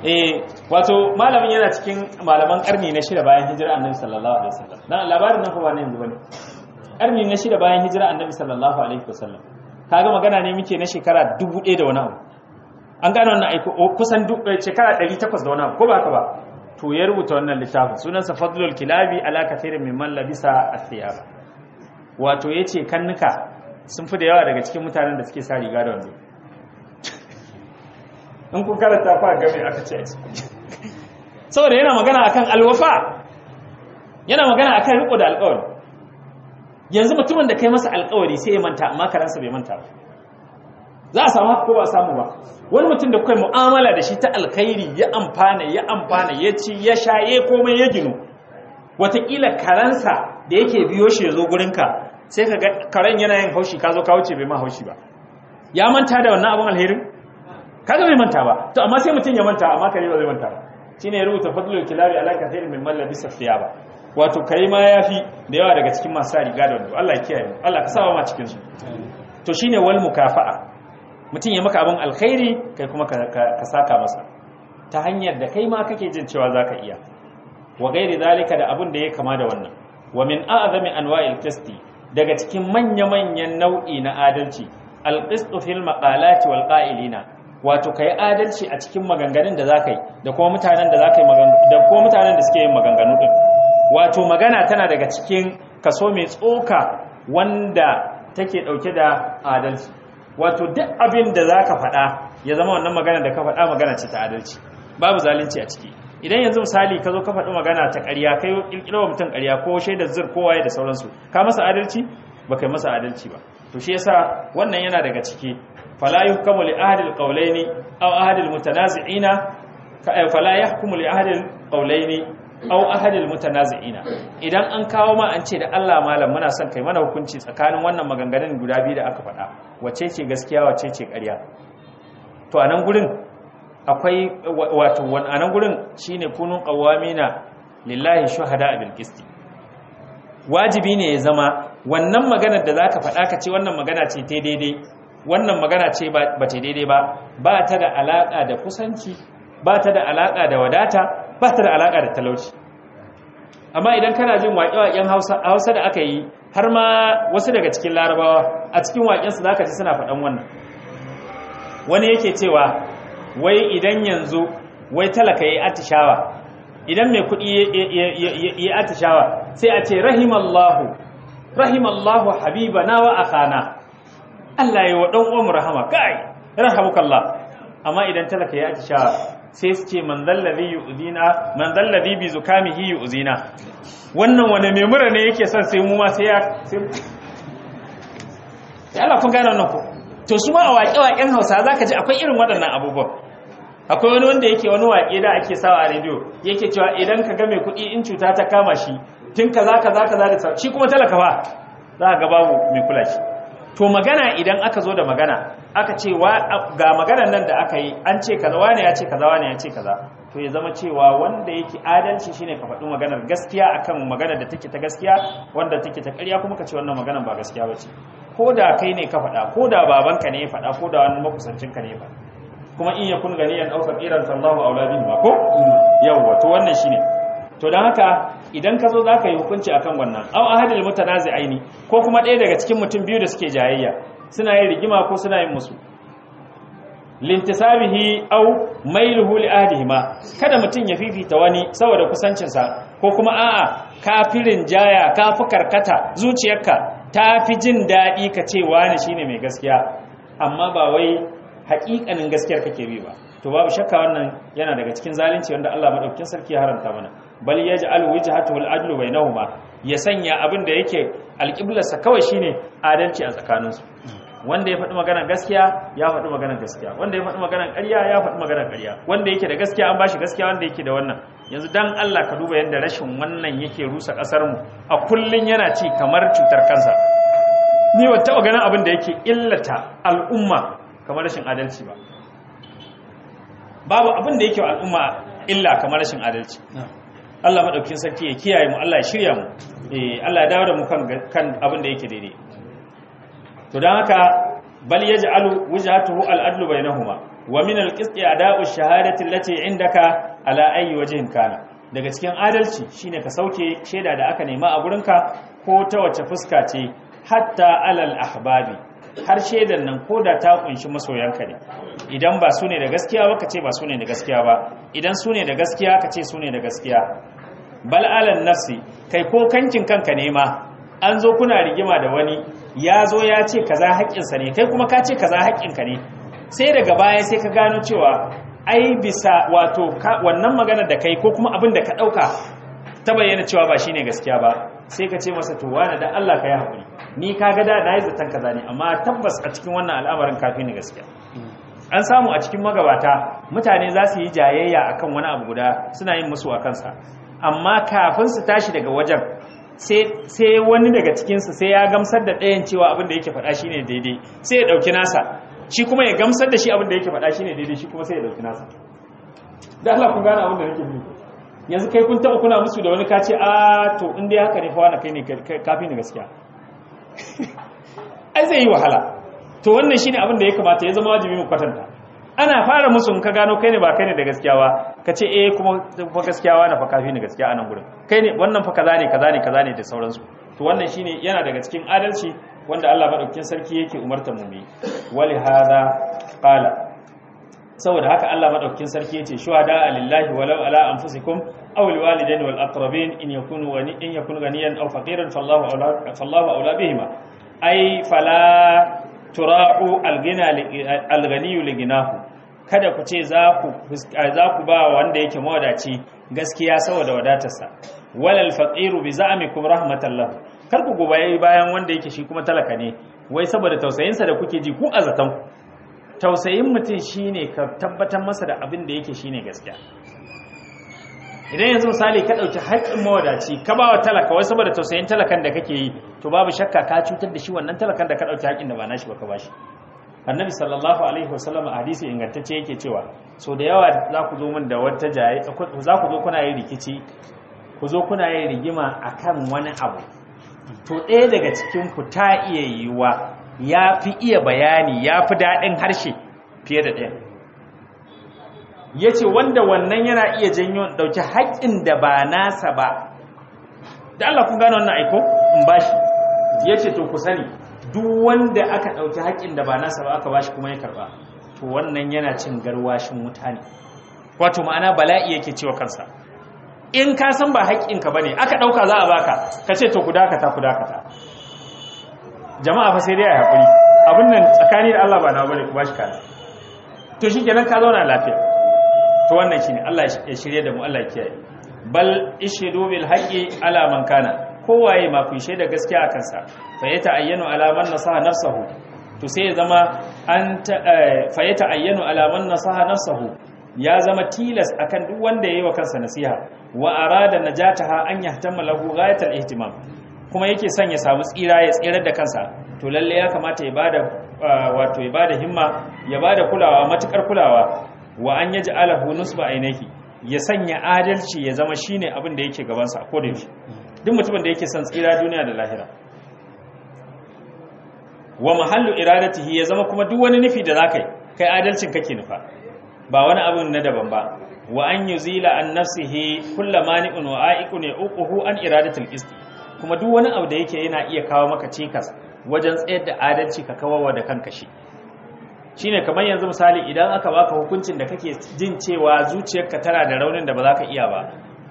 Eh wato malamin yana cikin malaman karni na shida bayan hijira annabi sallallahu alaihi wasallam. Dan labarin nan fa ba ne yanzu ba ne. Karni na shida bayan hijira annabi sallallahu alaihi wasallam. Kaga magana ne muke na shekara dubu ɗaya da wani abu. An gano wannan aiko kusan duk shekara 800 da wani abu ko ba haka ba? To ya rubuta wannan littafin. Sunansa fadlul kilabi ala kathirin mimman labisa athiyab wato ya ce kannuka sun fi da yawa daga cikin mutanen da suke sa riga da wando. <laughs> In kun karanta fa game aka ce <laughs> saboda yana magana akan alwafa yana magana akan riko da alƙawari. Yanzu mutumin da kai masa alƙawari sai ya manta amma karansa bai manta ba. Za a samu haka ko ba samu ba? Wani mutum da kai mu'amala da shi ta alkhairi ya amfana ya amfana ya ci ya sha ya komai ya ginu. Wataƙila karansa da yake biyo shi ya zo gurinka sai ka ga karen yana yin haushi ka zo ka wuce bai ma haushi ba. Ya manta da wannan abin alherin? Kaga bai manta ba. To amma sai mutum ya manta amma kare ba zai manta ba. Shine ya rubuta fadlul kilabi ala kathirin min man labisa thiyaba wato kai ma yafi da yawa daga cikin masu riga da wando. Allah ya kiyaye Allah ka sa ma cikin su. To shine wal mukafa'a. Mutum ya maka abin alkhairi kai kuma ka saka masa. Ta hanyar da kai ma kake jin cewa zaka iya. Wa gairi zalika da abin da ya kama da wannan. Wa min a'zami anwa'il qisti. Daga cikin manya-manyan nau'i na adalci. Al-qistu fil maqalati wal qa'ilina. Wato kai adalci a cikin maganganun da zaka yi da kuma mutanen da zaka yi da kuma mutanen da suke yin maganganu din. Wato magana tana daga cikin kaso mai tsoka wanda take ɗauke da adalci. Wato duk abin da zaka faɗa ya zama wannan magana da ka faɗa magana ce ta adalci. Babu zalunci a ciki. Idan yanzu misali ka zo ka faɗi magana ta ƙarya kai ƙirƙiro mutum ƙarya ko shaidar zur ko waye da sauransu ka masa adalci? Ba kai masa adalci ba. To shi yasa wannan yana daga ciki. Fala yuhkamu li ahadi alqawlaini aw ahadi almutanazi'ina fala yahkumu li ahadi alqawlaini aw ahadi almutanazi'ina idan an kawo ma an ce da Allah malam muna son kai mana hukunci tsakanin wannan maganganun guda biyu da aka faɗa. Wace ce gaskiya wace ce ƙarya? To a nan gurin akwai wato a nan gurin shine kunun qawamina lillahi shuhada bil qisti. Wajibi ne ya zama wannan maganar da zaka faɗa ka ce wannan magana ce ta daidai wannan magana ce ba ta daidai ba ba ta da alaka da kusanci ba ta da alaka da wadata ba ta da alaka da talauci. Amma idan kana jin waƙe-waƙen Hausa da aka yi har ma wasu daga cikin Larabawa a cikin waƙensu zaka ji suna faɗan wannan. Wani yake cewa wai idan yanzu wai talaka ya atishawa idan mai kuɗi ya atishawa sai a ce rahimallahu rahimallahu habibana wa akhana Allah ya wa uwan rahama. Kai rahamukallah. Amma idan talaka ya atishawa sai su ce man zallazi yu'zina man bi zukamihi yu'zina. Wannan wani mai mura ne yake son sai mu ma sai ya sai Allah kun gane wannan ko? To su ma a waƙe-waƙen hausa za ka ji akwai irin waɗannan abubuwan. Akwai wani wanda yake wani waƙe da ake sawa a rediyo yake cewa idan ka ga mai kuɗi in cuta ta kama shi tun ka za ka za ka shi kuma talaka ba za ka ga babu mai kula shi. To magana idan aka zo da magana aka ce ga maganar nan da aka yi an ce kaza wane ya ce kaza wane ya ce kaza to ya zama cewa wanda yake adalci shine ka faɗi maganar gaskiya akan maganar da take ta gaskiya wanda take ta ƙarya kuma ka ce wannan maganar ba gaskiya ba ce. Ko da kai ne ka faɗa ko da babanka ne ya faɗa ko da wani makusancinka ne faɗa. Kuma in yakun ganiyan aw faqiran sallahu aula bihi ma ko? Yawa to wannan shine. To dan haka idan ka zo zaka yi hukunci akan wannan. Aw ahadil mutanazi'aini ko kuma ɗaya daga cikin mutum biyu da suke jayayya suna yin rigima ko suna yin musu. Lintisabihi aw mailuhu li ahdihima kada mutum ya fifita wani saboda kusancinsa ko kuma a'a kafirin jaya kafi karkata zuciyarka ta fi jin daɗi ka ce wani shine mai gaskiya. Amma ba wai haƙiƙanin gaskiyar kake bi ba. To babu shakka wannan yana daga cikin zalunci wanda Allah madaukakin sarki ya haramta mana. Bal yaj'al wajhatu al-adlu bainahuma ya sanya abin da yake alƙiblarsa kawai shine adalci a tsakaninsu. Wanda ya faɗi maganar gaskiya ya faɗi maganar gaskiya. Wanda ya faɗi maganar ƙarya ya faɗi maganar ƙarya. Wanda yake da gaskiya an bashi gaskiya wanda yake da wannan. Yanzu dan Allah ka duba yadda rashin wannan yake rusa ƙasar mu a kullun yana ci kamar cutar kansa. Ni ba taɓa ganin abin da yake illata al'umma kamar rashin adalci ba. Babu abin da yake wa al'umma illa kamar rashin adalci. Allah madaukakin sarki ya kiyaye mu Allah ya shirya mu. Eh Allah ya dawo da mu kan kan abin da yake daidai. To dan haka bal yaj'alu wajhatuhu al-adlu bainahuma wa min al-qist ada'u ash-shahadati allati indaka ala ayyi wajhin kana. Daga cikin adalci shine ka sauke sheda da aka nema a gurinka ko ta wace fuska ce hatta alal ahbabi. Har shaidan nan ko da ta ƙunshi masoyanka ne. Idan ba su ne da gaskiya ba ka ce ba su ne da gaskiya ba. Idan su ne da gaskiya ka ce su ne da gaskiya. Bal nafsi kai ko kankin kanka ne ma an zo kuna rigima da wani ya zo ya ce kaza haƙƙinsa ne kai kuma ka ce kaza haƙƙinka ne. Sai daga baya sai ka gano cewa ai bisa wato wannan maganar da kai ko kuma abin da ka ɗauka ta bayyana cewa ba shine gaskiya ba. Sai ka ce masa to wani da Allah ka yi haƙuri. Ni ka ga da na yi zaton kaza ne amma tabbas a cikin wannan al'amarin kafin ni gaskiya. An samu a cikin magabata mutane za su yi jayayya akan wani abu guda suna yin musu a kansa. Amma kafin su tashi daga wajen sai wani daga cikinsu sai ya gamsar da ɗayan cewa abin da yake faɗa shine daidai sai ya ɗauki nasa. Shi kuma ya gamsar da shi abin da yake faɗa shine daidai shi kuma sai ya ɗauki nasa. Da Allah kun gane abin da nake nufi. Yanzu kai kun taɓa kuna musu da wani ka ce a to in dai haka ne fa wani kai ne kafin gaskiya. <laughs> ai zai yi wahala. To wannan shine abin da ya kamata ya zama wajibi mu kwatanta. Ana fara musu ka gano kai ne ba kai ne da gaskiya ba ka ce eh kuma fa gaskiya wa na fa kafi ne gaskiya a nan gurin. Kai ne wannan fa kaza ne kaza ne kaza ne da sauransu. To wannan shine yana daga cikin adalci wanda Allah madaukakin sarki yake umartar mu yi. Wali hada qala saboda haka Allah madaukakin sarki ya ce shuhada lillahi walau ala anfusikum aw alwalidaini wal aqrabin in yakunu wani in yakunu ganiyan aw faqiran fallahu awla fallahu awla bihima. Ay fala tura'u alghina alghaniyu liginahu kada ku ce za ku za ku ba wanda yake mawadaci gaskiya saboda wadatarsa. Walal faqiru bi za'mikum rahmatallah kar ku gobaye bayan wanda yake shi kuma talaka ne. Wai saboda tausayinsa da kuke ji ku azatan ku. Tausayin mutum shine ka tabbatar masa da abin da yake shine gaskiya. Idan yanzu misali ka ɗauki haƙƙin mawadaci ka ba wa talaka wai saboda tausayin talakan da kake yi to babu shakka ka cutar da shi wannan talakan da ka ɗauki haƙƙin da ba nashi ba ka bashi annabi sallallahu alaihi wasallam a hadisi ingantacce yake cewa so da yawa za ku zo min da wata jaye za ku zo kuna yin rikici ku zo kuna yin rigima akan wani abu. To ɗaya daga cikin ku ta iya yiwuwa ya fi iya bayani ya fi daɗin harshe fiye da ɗaya. Ya ce wanda wannan yana iya janyo ɗauki haƙƙin da ba nasa ba. Da Allah kun gano wannan aiko? In bashi ya ce to ku sani duk wanda aka ɗauki haƙƙin da ba nasa ba aka bashi kuma ya karɓa to wannan yana cin garwashin mutane wato ma'ana bala'i yake cewa kansa. In ka san ba haƙƙinka ba ne aka ɗauka za a baka ka ce to ku dakata ku dakata. Jama'a fa sai dai a haƙuri. Abin nan tsakani da Allah ba na ba ne ku bashi kana to shi kenan ka zauna lafiya. To wannan shine Allah ya shirye da mu Allah ya kiyaye. Bal ishidu bil haqqi ala man kana. Kowaye ma ku shaida gaskiya a kansa. Fa ya ta'ayyanu alaman nasaha nafsahu. To sai ya zama an fa ya ta'ayyanu alaman nasaha nafsahu. Ya zama tilas akan duk wanda yayi wa kansa nasiha. Wa arada najataha an yahtamma lahu ghayatal ihtimam. Kuma yake son ya samu tsira ya tsirar da kansa to lalle ya kamata ya ba da wato ya ba da himma ya ba da kulawa matuƙar kulawa. Wa an yaj'alahu nusba ainihi ya sanya adalci ya zama shine abin da yake gabansa a koda yaushe. Duk mutumin da yake son tsira duniya da lahira. Wa mahallu iradatihi ya zama kuma duk wani nufi da zakai kai adalcin kake nufa. Ba wani abin na daban ba. Wa an yuzila an nafsihi kullu mani'un wa a'iqun an iradatil qist kuma duk wani abu da yake yana iya kawo maka cikas wajen tsayar da adalci ka kawawa da kanka shi. Shine kamar yanzu misali idan aka baka hukuncin da kake jin cewa zuciyarka tana da raunin da ba za ka iya ba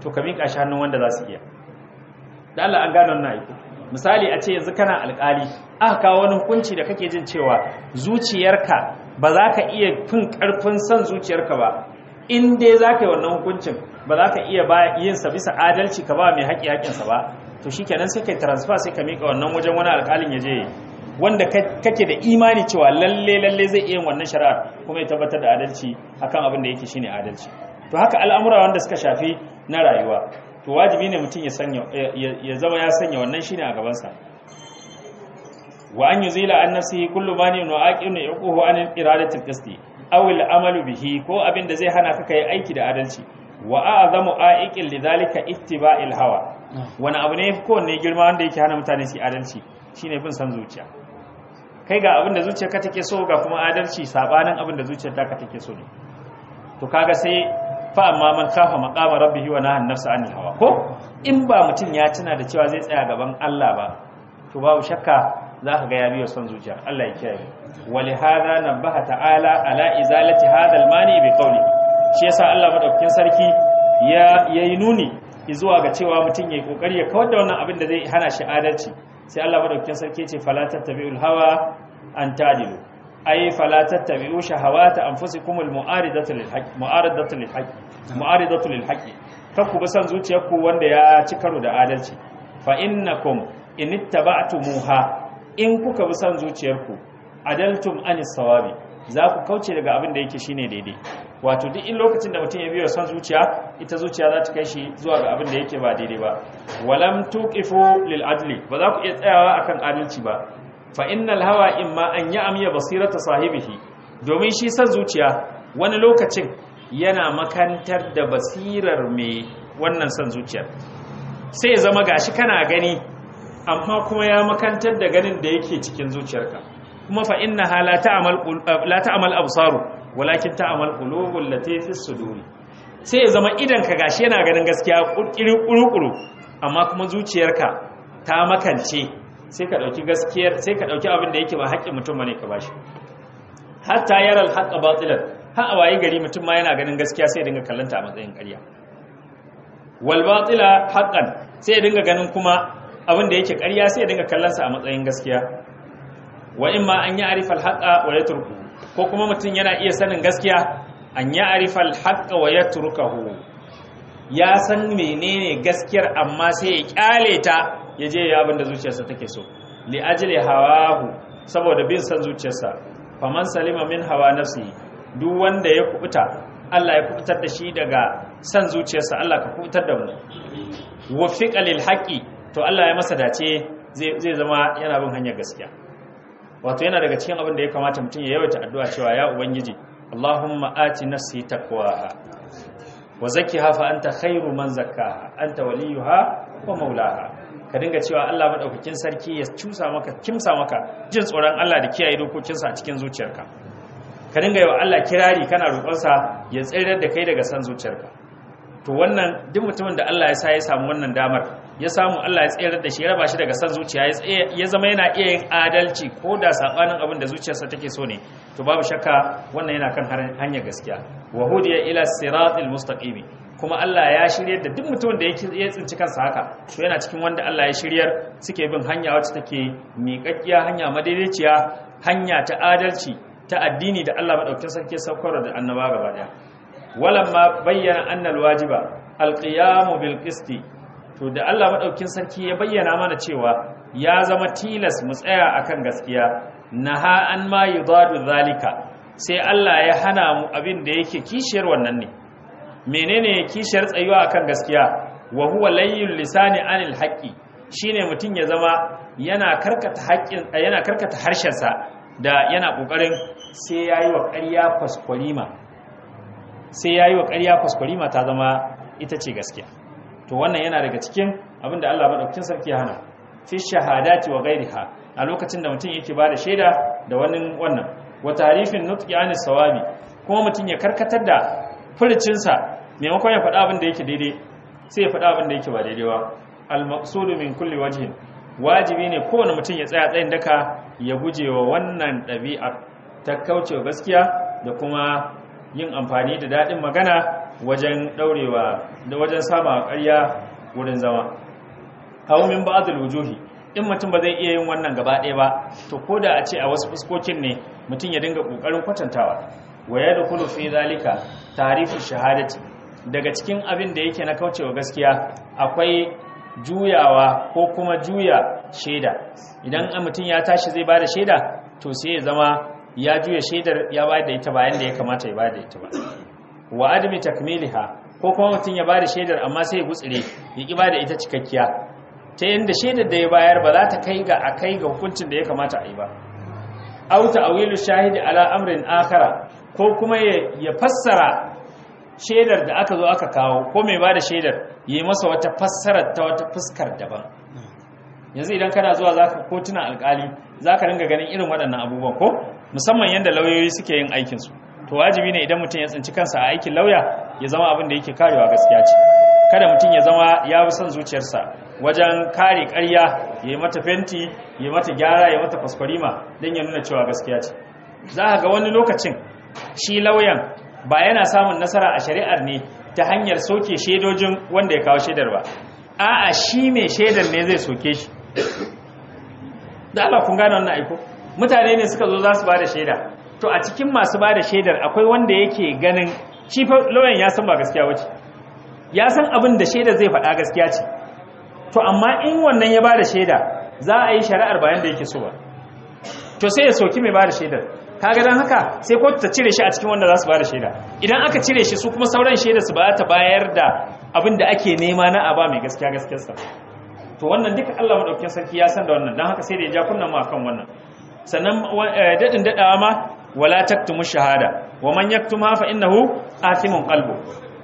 to ka miƙa shi hannun wanda za su iya. Da Allah an gano wannan aiki. Misali a ce yanzu kana alƙali aka kawo wani hukunci da kake jin cewa zuciyarka ba za ka iya fin ƙarfin son zuciyarka ba. In dai za ka yi wannan hukuncin ba za ka iya yin sa bisa adalci ka ba mai haƙi haƙinsa ba. To shi kenan sai kai transfer sai ka miƙa wannan wajen wani alƙalin ya je. Wanda kake da imani cewa lalle lalle zai iya wannan shari'ar kuma ya tabbatar da adalci akan abin da yake shine adalci. To haka al'amura wanda suka shafi na rayuwa. To wajibi ne mutum ya sanya ya zama ya sanya wannan shine a gabansa. Wa an yuzila an nafsihi kullu mani wa aqinu yaquhu an iradati al-qisti aw al-amalu bihi ko abin da zai hana ka kai aiki da adalci. Wa a'zamu a'iqin lidhalika ittiba'il hawa. Wani abu ne ko ne girma wanda yake hana mutane su adalci? Shine bin san zuciya. Kai ga abin da zuciyarka take so ga kuma adalci sabanin abin da zuciyarka take so ne. To kaga sai fa amma man kafa maqama rabbihi wa nahan nafsa anil hawa. Ko? In ba mutun ya tuna da cewa zai tsaya gaban Allah ba to babu shakka zaka ga ya biyo son zuciya. Allah ya kiyaye. Wali hadha nabaha ta'ala ala izalati hadha al-mani bi qawli shi yasa Allah madaukakin sarki ya yayi nuni zuwa ga cewa mutum yayi ƙoƙari ya kawar da wannan abin da zai hana shi adalci. Sai Allah madaukakin sarki ya ce fala tattabi'ul hawa an tadilu. Ay fala tattabi'u shahawati anfusikum al-mu'aridatu lil haqq mu'aridatu lil haqq mu'aridatu lil haqq. Bi san zuciyarku wanda ya ci karo da adalci. Fa innakum in ittaba'tumuha in kuka bi san zuciyarku adaltum anis sawabi za ku kauce daga abin da yake shine daidai. Wato duk in lokacin da mutum ya biyo son zuciya ita zuciya za ta kai shi zuwa ga abin da yake ba daidai ba. Walam tuqifu lil adli ba za ku iya tsayawa akan adalci ba. Fa innal hawa imma an ya'miya basirata sahibihi. Domin shi san zuciya wani lokacin yana makantar da basirar mai wannan san zuciyar. Sai zama gashi kana gani amma kuma ya makantar da ganin da yake cikin zuciyarka. Kuma fa innaha la ta'mal la ta'mal absaru. Walakin ta'mal qulubul lati fi suduri sai ya zama idan ka gashi yana ganin gaskiya kurkiri kurukuru amma kuma zuciyarka ta makance. Sai ka ɗauki gaskiyar sai ka ɗauki abin da yake ba haƙƙin mutum ba ne ka bashi. Hatta yaral haqqa batilan har a waye gari mutum ma yana ganin gaskiya sai ya dinga kallanta a matsayin ƙarya. Wal batila haqqan sai ya dinga ganin kuma abin da yake ƙarya sai ya dinga kallonsa a matsayin gaskiya. Wa in ma an yi arifal haƙa wa ya turku ko kuma mutum yana iya sanin gaskiya an yi arifal haƙa wa ya turkahu ya san menene gaskiyar amma sai ya ƙyale ta ya je ya abin da zuciyarsa take so. Li ajli hawahu saboda bin san zuciyarsa. Faman salima min hawa nafsi duk wanda ya kubuta Allah ya kuɓutar da shi daga san zuciyarsa Allah ka kuɓutar da mu. Wafiqa lil haqi to Allah ya masa dace zai zama yana bin hanyar gaskiya. Wato yana daga cikin abin da ya kamata mutum ya yawaita addu'a cewa ya ubangiji Allahumma ati nafsi taqwaha wa zakkiha fa anta khairu man zakkaha anta waliyuha wa maulaha ka dinga cewa Allah madaukakin sarki ya cusa maka kimsa maka jin tsoron Allah da kiyaye dokokinsa a cikin zuciyarka. Ka dinga yi wa Allah kirari kana roƙonsa ya tsirar da kai daga san zuciyarka. To wannan duk mutumin da Allah ya sa ya samu wannan damar ya samu Allah ya tsayar da shi ya raba shi daga san zuciya ya zama yana iya yin adalci ko da sabanin abin da zuciyarsa take so ne. To babu shakka wannan yana kan hanyar gaskiya. Wa hudiya ila siratil mustaqim. Kuma Allah ya shiryar da duk mutumin da ya tsinci kansa haka to yana cikin wanda Allah ya shiryar suke bin hanya wacce take miƙaƙƙiya hanya madaidaiciya hanya ta adalci ta addini da Allah madaukakin sarki saukar da annaba gaba ɗaya walamma bayyana annal wajiba alqiyamu bil qisti to da Allah madaukin sarki ya bayyana mana cewa ya zama tilas mu tsaya akan gaskiya naha an ma yudadu zalika sai Allah ya hana mu abin da yake kishiyar wannan ne. Menene kishiyar tsayuwa akan gaskiya? Wa huwa layyul lisani anil haqqi shine mutun ya zama yana karkata haƙƙin yana karkata harshen sa da yana ƙoƙarin sai yayi wa ƙarya faskwalima sai yayi wa ƙarya faskwalima ta zama ita ce gaskiya. To wannan yana daga cikin abin da Allah madaukakin sarki ya hana fi shahadati wa ghairiha a lokacin da mutum yake ba da shaida da wani wannan wa tarifin nutqi an sawabi kuma mutum ya karkatar da furucin sa maimakon ya faɗa abin da yake daidai sai ya faɗa abin da yake ba daidai ba. Al maqsudu min kulli wajhin wajibi ne kowane mutum ya tsaya tsayin daka ya guje wa wannan ɗabi'a ta kaucewa gaskiya da kuma yin amfani da daɗin magana wajen daurewa da wajen sama ƙarya wurin zama. Hawo min ba'dul wujuhi. In mutum ba zai iya yin wannan gaba ɗaya ba to koda a ce a wasu fuskokin ne mutum ya dinga ƙoƙarin kwatantawa. Wa yadkhulu fi zalika tarifu shahadati. Daga cikin abin da yake na kaucewa gaskiya akwai juyawa ko kuma juya shaida. Idan mutum ya tashi zai ba da shaida to sai ya zama ya juya shaidar ya bayar da ita bayan da ya kamata ya bayar da ita ba. Wa adami takmiliha ko kuma mutum ya ba da shaidar amma sai ya gutsire ya ki ba da ita cikakkiya. Ta yanda shaidar da ya bayar ba za ta kai ga akai ga hukuncin da ya kamata a yi ba. Aw ta'wilu shahidi ala amrin akhara ko kuma ya fassara shaidar da aka zo aka kawo ko mai ba da shaidar yi masa wata fassarar ta wata fuskar daban. Yanzu idan kana zuwa zaka kotuna alkali zaka ringa ganin irin waɗannan abubuwan ko? Musamman yanda lauyoyi suke yin aikinsu. To wajibi ne idan mutum ya tsinci kansa a aikin lauya ya zama abin da yake karewa gaskiya ce. Kada mutum ya zama ya bi son zuciyarsa wajen kare ƙarya ya mata fenti ya mata gyara ya mata kwaskwarima don ya nuna cewa gaskiya ce. Za ga wani lokacin shi lauyan ba yana samun nasara a shari'ar ne ta hanyar soke shaidojin wanda ya kawo shaidar ba. A'a shi mai shaidar ne zai soke shi. Da Allah kun gane wannan aiko. Mutane ne suka zo za su ba da shaida. To a cikin masu ba da shaidar akwai wanda yake ganin shi fa lauyan ya san ba gaskiya wace ya san abin da shaidar zai faɗa gaskiya ce. To amma in wannan ya ba da shaida za a yi shari'ar bayan da yake so ba. To sai ya soki mai ba da shaidar. Kaga dan haka sai kotu ta cire shi a cikin wanda za su ba da shaida. Idan aka cire shi su kuma sauran shaida su ba ta bayar da abin da ake nema na aba mai gaskiya gaskiyarsa to wannan duka Allah madaukakin sarki ya san da wannan. Dan haka sai da ya ja kunnan mu akan wannan. Sannan daɗin dadawa ma wala taktumu shahada wa man yaktuma fa innahu athimun qalbu.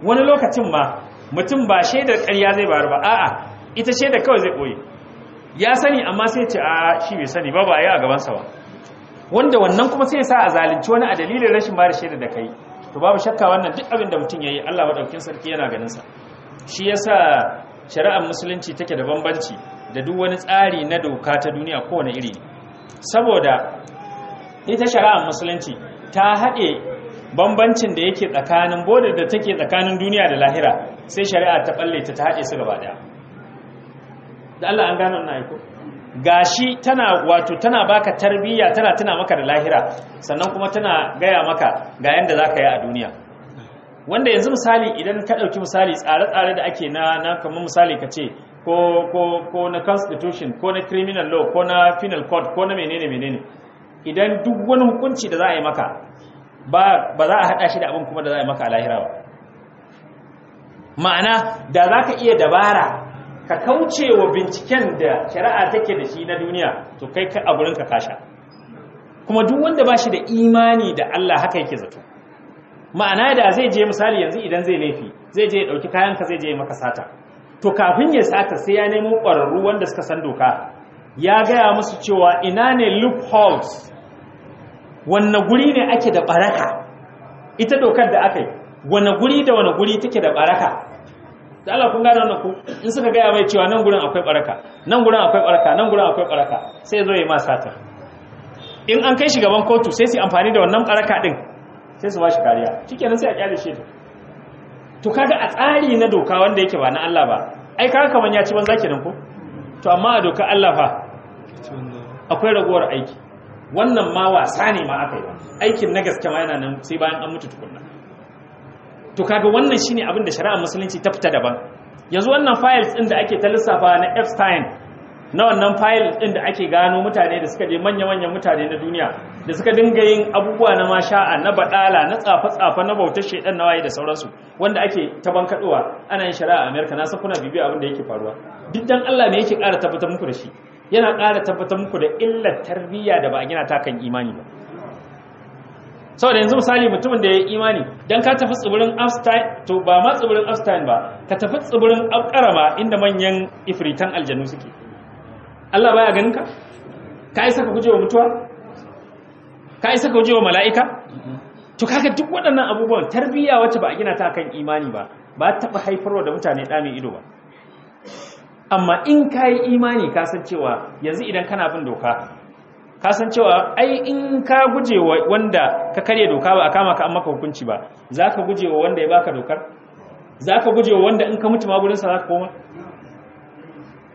Wani lokacin ma mutum ba shaidar ƙarya zai bayar ba a'a ita shaidar kawai zai koyi ya sani amma sai ce a shi bai sani ba ba yi a gaban sa ba. Wanda wannan kuma sai ya sa a zalunci wani a dalilin rashin ba da shaidar da kai to babu shakka wannan duk abin da mutum yayi Allah madaukakin sarki yana ganin sa shi yasa shari'ar musulunci take da bambanci da duk wani tsari na doka ta duniya kowane iri. Saboda ita shari'ar musulunci ta haɗe bambancin da yake tsakanin bodar da take tsakanin duniya da lahira sai shari'a ta balle ta haɗe su gaba ɗaya. Da Allah an gano na aiko? Gashi tana wato tana baka tarbiyya tana tuna maka da lahira sannan kuma tana gaya maka ga yanda zaka yi a duniya. Wanda yanzu misali idan ka ɗauki misali tsare-tsare da ake na na kamar misali ka ce ko ko ko na constitution ko na criminal law ko na penal code ko na menene menene idan duk wani hukunci da za a yi maka ba za a hada shi da abin kuma da za a yi maka a lahira ba. Ma'ana da za ka iya dabara ka kauce wa binciken da shari'a take da shi na duniya to kai a gurin ka kasha kuma duk wanda ba shi da imani da Allah haka yake zato. Ma'ana da zai je misali yanzu idan zai laifi zai je ya ɗauki kayanka zai je maka sata. To kafin ya sata sai ya nemo ƙwararru wanda suka san doka. Ya gaya musu cewa ina ne loopholes wanne guri ne ake da baraka? Ita dokar da aka yi wanne guri da wanne guri take da baraka? Da Allah kun gane wannan ku in suka gaya mai cewa nan gurin akwai baraka nan gurin akwai baraka nan gurin akwai baraka sai zo ya ma sata in an kai shi gaban kotu sai su amfani da wannan baraka din sai su ba shi kariya. Shikenan sai a ƙyale shi. To kaga a tsari na doka wanda yake ba na Allah ba ai kaga kaman ya ci banza kenan ko to amma a doka Allah fa akwai ragowar aiki. Wannan ma wasa ne ma aka yi aikin na gaske ma yana nan sai bayan an mutu tukunna. To kaga wannan shine abin da shari'ar musulunci ta fita daban. Yanzu wannan files din da ake ta lissafa na Epstein na wannan files din da ake gano mutane da suka je manya-manyan mutane na duniya da suka dinga yin abubuwa na masha'a na badala na tsafa-tsafa na bautar shedan na waye da sauransu wanda ake ta bankadowa ana yin shari'a a America na san kuna bibiya abin da yake faruwa. Duk dan Allah ne yake ƙara tabbatar muku da shi. Yana ƙara tabbatar muku da illar tarbiyya da ba a gina ta kan imani ba. Saboda yanzu misali mutumin da ya yi imani don ka tafi tsibirin Epstein to ba ma tsibirin Epstein ba ka tafi tsibirin Abkarama inda manyan ifritan aljanu suke. Allah baya ganin ka? Ka isa ka guje wa mutuwa? Ka isa ka guje wa mala'ika? To kaga duk waɗannan abubuwan tarbiyya wacce ba a gina ta kan imani ba ba taɓa haifarwa da mutane ɗamin ido ba. Amma in ka yi imani ka san cewa yanzu idan kana bin doka ka san cewa ai in ka guje wa wanda ka karya doka ba a kama ka an maka hukunci ba za ka guje wa wanda ya baka dokar? Za ka guje wa wanda in ka mutu magurinsa za ka koma?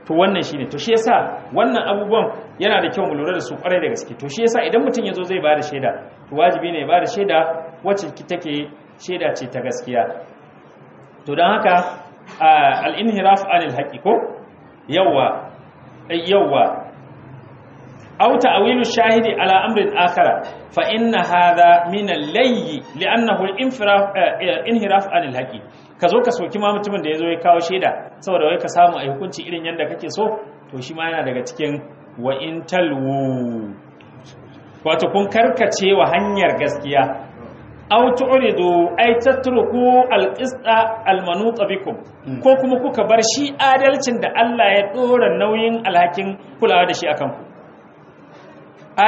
To wannan shine to shi yasa wannan abubuwan yana da kyau mu lura da su ƙwarai da gaske. To shi yasa idan mutum ya zo zai ba da shaida to wajibi ne ya ba da shaida wacce take shaida ce ta gaskiya. To dan haka al-inhiraf anil haqqi ko? Yawa yawa aw ta'wilu shahidi ala amrin akhara fa inna hadha min al-layy li'annahu al-infiraf inhiraf anil haqqi ka zo ka soki ma mutumin da ya zo ya kawo shaida saboda wai ka samu a hukunci irin yadda kake so to shi ma yana daga cikin wa in talwu. Wato kun karkace wa hanyar gaskiya. Aw tu'ridu ay tatruku al-qista al-manut bikum. Ko kuma kuka bar shi adalcin da Allah ya dora nauyin alhakin kulawa da shi akan ku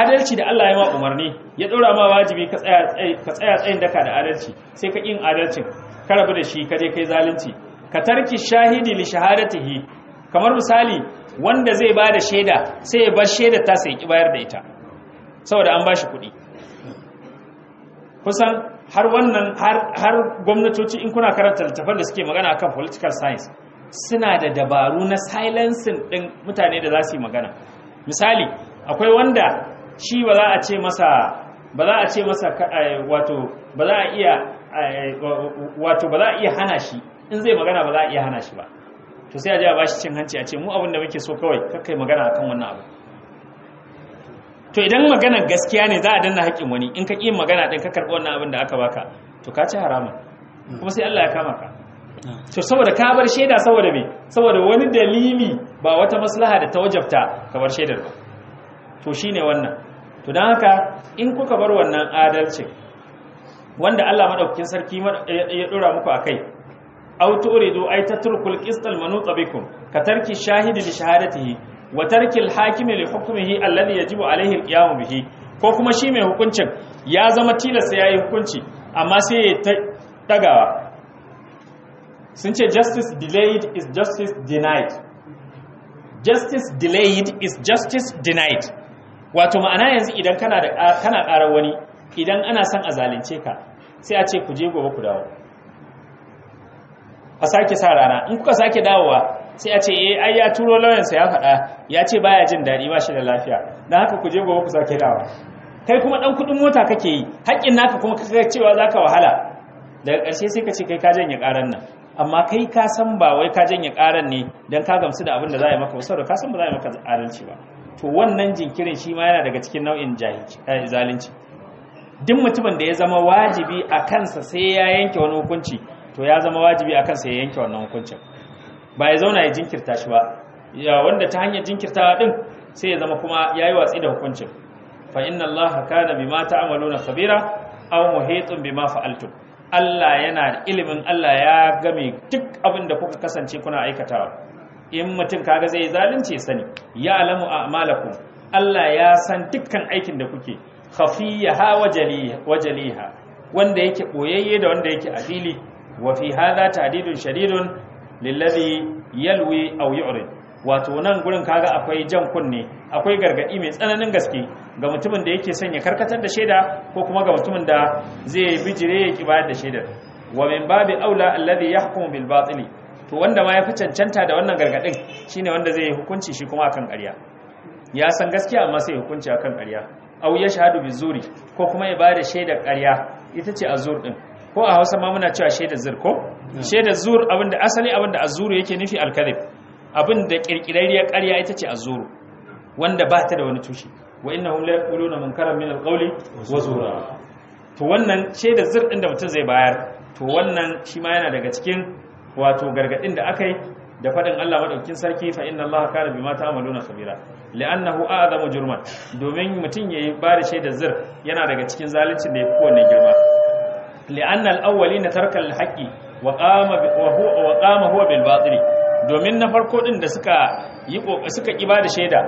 adalci da Allah ya ma umarni ya dora ma wajibi ka tsaya ka tsaya tsayin daka da adalci sai ka yin adalcin ka rabu da shi ka je kai zalunci. Ka tarki shahidi li shahadatihi kamar misali wanda zai ba da shaida sai ya bar shaida ta sai ki bayar da ita saboda an ba shi kuɗi. Kusan har wannan har gwamnatoci in kuna karanta littafan da suke magana akan political science suna da dabaru na silencing din mutane da za su yi magana. Misali akwai wanda shi ba za a ce masa ba za a ce masa wato ba za a iya wato ba za a iya hana shi in zai magana ba za a iya hana shi ba. To sai a ji a bashi cin hanci a ce mu abin da muke so kawai kakkai magana akan wannan abu. To idan magana gaskiya ne za a danna haƙƙin wani. In ka ƙi magana ɗin ka karɓi wannan abin da aka baka to ka ci haramun. Kuma sai Allah ya kama ka. To saboda ka bar shaida saboda me? Saboda wani dalili ba wata maslaha da ta wajabta ka bar shaidar ba. To shine wannan. To don haka in kuka bar wannan adalcin wanda Allah madaukakin sarki ya dora muku akai aw turidu ay tatrukul qistal manut bikum ka tarki shahidi li shahadatihi wa tarki al hakim li hukmihi alladhi yajibu alayhi al qiyam bihi ko kuma shi mai hukuncin ya zama tilasta yayi hukunci amma sai ya dagawa. Sun ce justice delayed is justice denied. Justice delayed is justice denied. Wato ma'ana yanzu idan kana da kana ƙarar wani idan ana son a zalunce ka sai a ce ku je gobe ku dawo. A sake sa rana. In kuka sake dawowa sai a ce eh ai ya turo lauyansa ya faɗa ya ce baya jin daɗi ba shi da lafiya. Don haka ku je gobe ku sake dawowa. Kai kuma ɗan kuɗin mota kake yi haƙƙin naka kuma kaka cewa za ka wahala. Daga ƙarshe sai ka ce kai ka janye ƙaran nan. Amma kai ka san ba wai ka janye ƙaran ne don ka gamsu da abin da za a yi maka saboda ka san ba za a yi maka adalci ba. To wannan jinkirin shi ma yana daga cikin nau'in zalunci. Duk mutumin da ya zama wajibi a kansa sai ya yanke wani hukunci to ya zama wajibi a kansa ya yanke wannan hukuncin. Ba ya zauna ya jinkirta shi ba. Ya wanda ta hanyar jinkirtawa din sai ya zama kuma ya yi watsi da hukuncin. Fa inna allaha kana bima ta'maluna khabira aw muhitun bima fa'altum. Allah yana ilimin Allah ya game duk abin da kuka kasance kuna aikatawa. In mutum kaga zai zalunci sani. Ya alamu a'malakum. Allah ya san dukkan aikin da kuke. Khafiyaha wajaliha wanda yake boyayye da wanda yake afili wa fi hadha ta'didun shadidun lillazi yalwi aw yu'rid. Wato nan gurin kaga akwai jan kunne akwai gargaɗi mai tsananin gaske ga mutumin da yake son ya karkatar da shaida ko kuma ga mutumin da zai bijire ya ki bayar da shaidar. Wa min babi aula alladhi yahkumu bil batili to wanda ma yafi cancanta da wannan gargaɗin shine wanda zai hukunci shi kuma akan ƙarya. Ya san gaskiya amma sai hukunci akan ƙarya. Aw yashhadu bizuri ko kuma ya ba da shaidar ƙarya. Ita ce azur din. Ko a Hausa ma muna cewa shaidar zur ko? Shaidar zur abin da asali abin da azuru yake nufi alkadhib. Abinda kirkirarriyar ƙarya ita ce azuru wanda ba ta da wani tushe. Wa innahum la yaquluna munkaran min alqawli wa zura. To wannan shaidar zur din da mutum zai bayar to wannan shi ma yana daga cikin wato gargaɗin da aka yi da faɗin Allah maɗaukin sarki fa inna Allah kana bima ta'maluna khabira. Li'annahu a'zamu jurman. Domin mutum yayi ba da shaida zir yana daga cikin zaluncin da yafi kowanne girma. Li'anna al-awwalina tarka al-haqqi wa qama wa domin na farko din da suka yi suka ki ba da shaida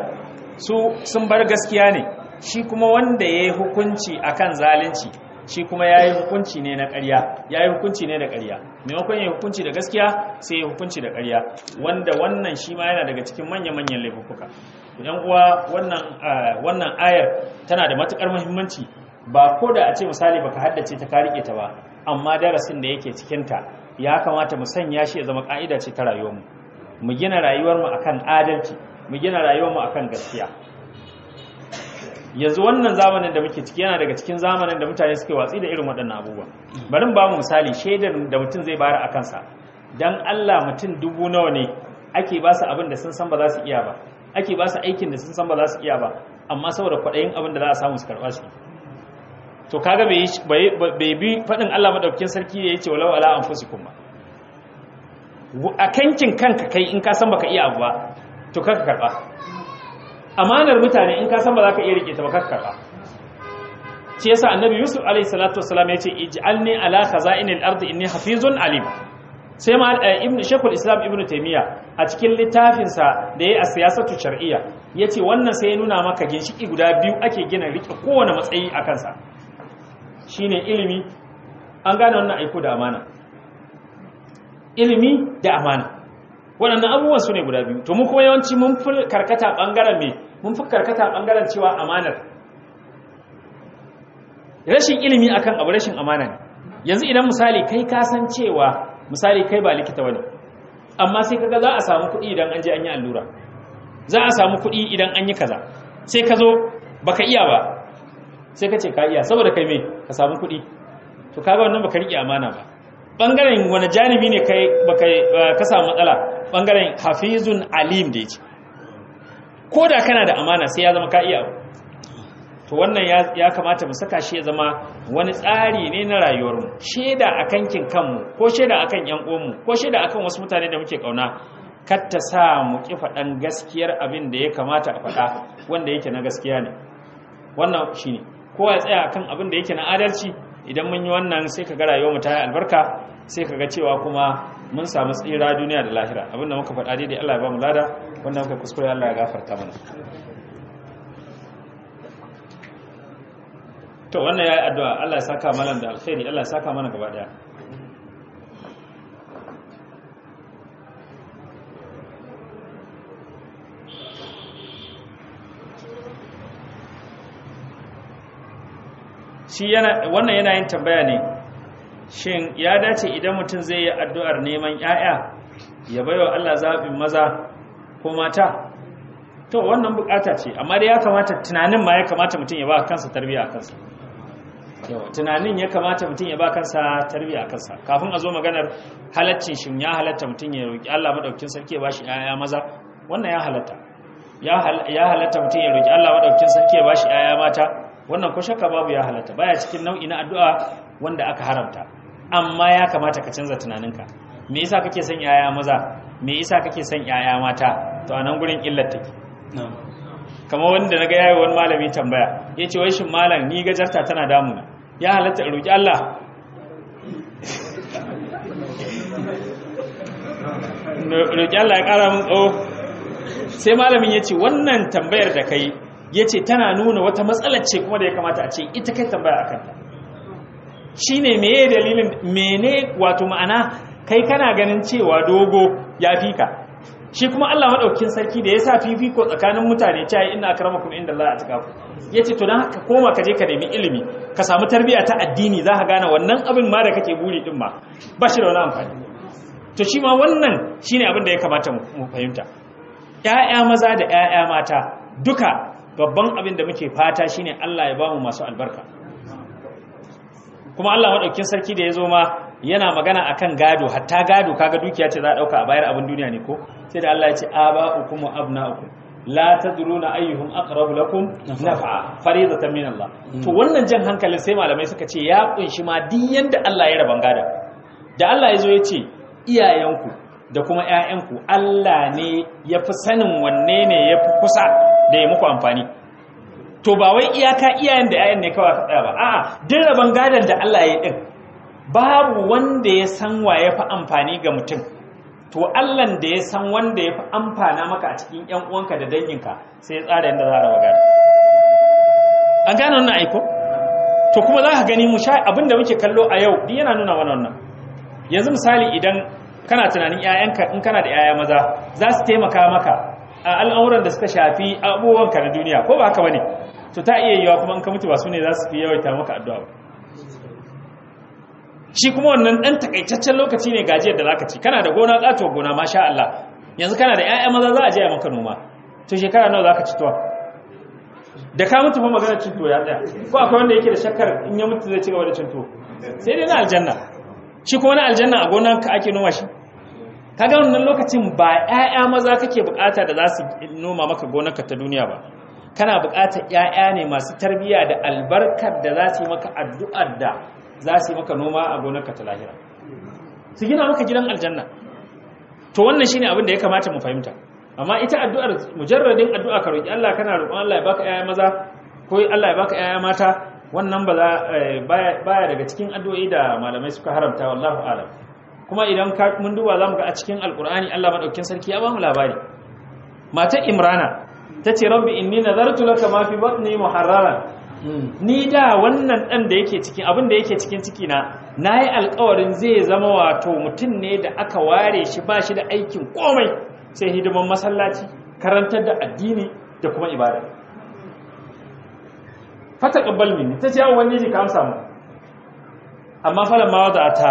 su sun bar gaskiya ne shi kuma wanda yayi hukunci akan zalunci shi kuma ya yi hukunci ne na ƙarya ya yi hukunci ne da ƙarya maimakon ya hukunci da gaskiya sai ya hukunci da ƙarya wanda wannan shi ma yana daga cikin manya-manyan laifuka yan uwa wannan ayar tana da matuƙar muhimmanci ba ko da a ce misali baka haddace ta ka riƙe ta ba amma darasin da yake cikinta ya kamata mu sanya shi ya zama ƙa'ida ce ta rayuwarmu mu. Gina rayuwarmu akan adalci mu gina rayuwarmu akan gaskiya. Yanzu wannan zamanin da muke ciki yana daga cikin zamanin da mutane suke watsi da irin waɗannan abubuwa bari ba mu misali shaidar da mutum zai bayar a kansa. Dan Allah mutum dubu nawa ne ake ba su abin da sun san ba za su iya ba ake ba su aikin da sun san ba za su iya ba amma saboda kwaɗayin abin da za a samu su karɓa shi. To kaga bai bi faɗin Allah madaukakin sarki da ya ce walau ala anfusikum ba. A kankin kanka kai in ka san baka iya abu ba to kaka karɓa. Amanar mutane in ka san ba za ka iya riƙe ta ba kakka ba ce yasa annabi yusuf alaihi salatu wassalam ya ce ij'alni ala khaza'inil ardi inni hafizun alim. Sai ma ibnu shaykhul islam ibnu taymiya a cikin littafin sa da yayi a siyasatu shar'iyya ya ce wannan sai ya nuna maka ginshiki guda biyu ake gina riƙe kowane matsayi a kansa. Shine ilimi. An gane wannan aiko da amana. Ilimi da amana. Waɗannan abubuwan su ne guda biyu. To mu kuma yawanci mun fi karkata ɓangaren me? Mun fi karkata ɓangaren cewa amanar. Rashin ilimi akan abu rashin amana ne. Yanzu idan misali kai ka san cewa misali kai ba likita ba ne amma sai kaga za a samu kuɗi idan an je an yi allura. Za a samu kuɗi idan an yi kaza. Sai ka zo baka iya ba. Sai ka ce ka iya. Saboda kai me? Ka samu kuɗi. To kaga wannan baka riƙe amana ba. Bangaren wani janibi ne kai baka ka samu matsala? Bangaren hafizun alim da ya ce ko da kana da amana sai ya zama ka iya to wannan ya kamata mu saka shi ya zama wani tsari ne na rayuwarmu sheda a kankin kanmu ko sheda akan yan uwanmu ko sheda akan wasu mutane da muke ƙauna kar ta sa mu ki faɗan gaskiyar abin da ya kamata a faɗa wanda yake na gaskiya ne. Wannan shine kowa ya tsaya akan abin da yake na adalci. Idan mun yi wannan sai ka ga rayuwarmu ta yi albarka sai ka ga cewa kuma mun samu tsira duniya da lahira. Abin da muka faɗa daidai Allah ya ba mu lada. Wanda muka kuskure Allah ya gafarta mana. To wannan yayi addu'a. Allah ya saka malam da alkhairi Allah ya saka mana gaba ɗaya shi yana wannan yana yin tambaya ne shin ya dace idan mutum zai yi addu'ar neman ƴaƴa ya baiwa Allah zaɓin maza ko mata? To wannan buƙata ce amma dai ya kamata tunanin ma ya kamata mutum ya ba kansa tarbiyya a kansa. Tunanin ya kamata mutum ya ba kansa tarbiyya a kansa. Kafin a zo maganar halaccin shin ya halatta mutum ya roki Allah madaukakin sarki ya bashi ƴaƴa maza? Wannan ya halatta. Ya halatta mutum ya roki Allah madaukakin sarki ya bashi ƴaƴa mata? Wannan ko shakka babu ya halatta. Baya cikin nau'i na addu'a wanda aka haramta. Amma ya kamata ka canza tunaninka. Me yasa kake son ƴaƴa maza? Me yasa kake son ƴaƴa mata? To a nan gurin illar take. Kamar wanda na ga yayi wani malami tambaya ya ce wai shin malam ni gajarta tana damuna? Ya halatta in roƙi Allah. <laughs> Roƙi Allah ya ƙara mun tsawo. Sai malamin ya ce wannan tambayar da kai ya ce tana nuna wata matsalar ce kuma da ya kamata a ce ita kai tambaya a kanta shi ne meye dalilin mene wato ma'ana kai kana ganin cewa dogo ya fi ka? Shi kuma Allah maɗaukin sarki da ya sa fifiko tsakanin mutane cewa ina akramakum inda Allah a tukafu ya ce don haka koma ka je ka nemi ilimi ka samu tarbiyya ta addini za ka gane wannan abin ma da kake buri din ma ba shi da wani amfani. To shi ma wannan shine abin da ya kamata mu fahimta. Ƴaƴa maza da ƴaƴa mata duka babban abin da muke fata shine Allah ya ba mu masu albarka. Kuma Allah maɗaukin sarki da ya zo ma yana magana akan gado. Hatta gado kaga dukiya ce za a ɗauka a bayar abin duniya ne ko? Sai da Allah ya ce aba'ukum wa abna'ukum la tadruna ayyuhum aqrabu lakum naf'a faridatan min Allah. To wannan jan hankalin sai malamai suka ce ya ƙunshi ma duk yanda Allah ya raban gada. Da Allah ya zo ya ce iyayenku da kuma ƴaƴanku Allah ne ya fi sanin wanne ne ya fi kusa. Da ya muku amfani. To ba wai iyaka iyayen da ƴaƴan ne kawai ka tsaya ba. A'a duk raban gadan da Allah ya din babu wanda ya san wa ya fi amfani ga mutum. To allan da ya san wanda ya fi amfana maka a cikin yan uwanka da danginka sai ya tsara yadda za a raba gani an gane wannan aiko to kuma za ka gani mu sha abin da muke kallo a yau duk yana nuna mana wannan. Yanzu misali idan kana tunanin 'ya'yanka in kana da 'ya'ya maza za su taimaka maka a al'amuran da suka shafi abubuwanka na duniya ko ba haka ba ne? To ta iya yiwa kuma in ka mutu ba su ne za su fi yawaita maka addu'a ba. Shi kuma wannan ɗan takaitaccen lokaci ne gajiyar da zaka ci. Kana da gona ƙatuwa gona masha Allah. Yanzu kana da 'ya'ya maza za a je a maka noma. To shekara nawa zaka ci tuwa da ka mutu fa maganar cin tuwo ya tsaya. Ko akwai wanda yake da shakkar in ya mutu zai ci gaba da cin tuwo? Sai dai na aljanna. Shi kuma na aljanna a gonan ka ake noma shi? Kaga wannan lokacin ba 'ya'ya maza kake buƙata da za su noma maka gonarka ta duniya ba. Kana buƙatar 'ya'ya ne masu tarbiyya da albarkar da za su maka addu'ar da za su maka noma a gonarka ta lahira. Su gina maka gidan aljanna. To wannan shine abin da ya kamata mu fahimta. Amma ita addu'ar mujarradin addu'a ka roki Allah kana roƙon Allah ya baka yaya maza ko Allah ya baka yaya mata wannan ba za baya daga cikin addu'o'i da malamai suka haramta wallahu a'lam. Kuma idan mun duba za mu ga a cikin alqur'ani Allah madaukakin sarki ya ba mu labari. Matar imrana tace rabbi inni nazartu laka ma fi batni muharraran. Ni da wannan dan da yake cikin abin da yake cikin ciki na na yi alkawarin zai zama wato mutum ne da aka ware shi ba shi da aikin komai sai hidiman masallaci karantar da addini da kuma ibada. Fata ƙabbal mini ta ce yawon wani ka amsa mu amma falon ma wadda ta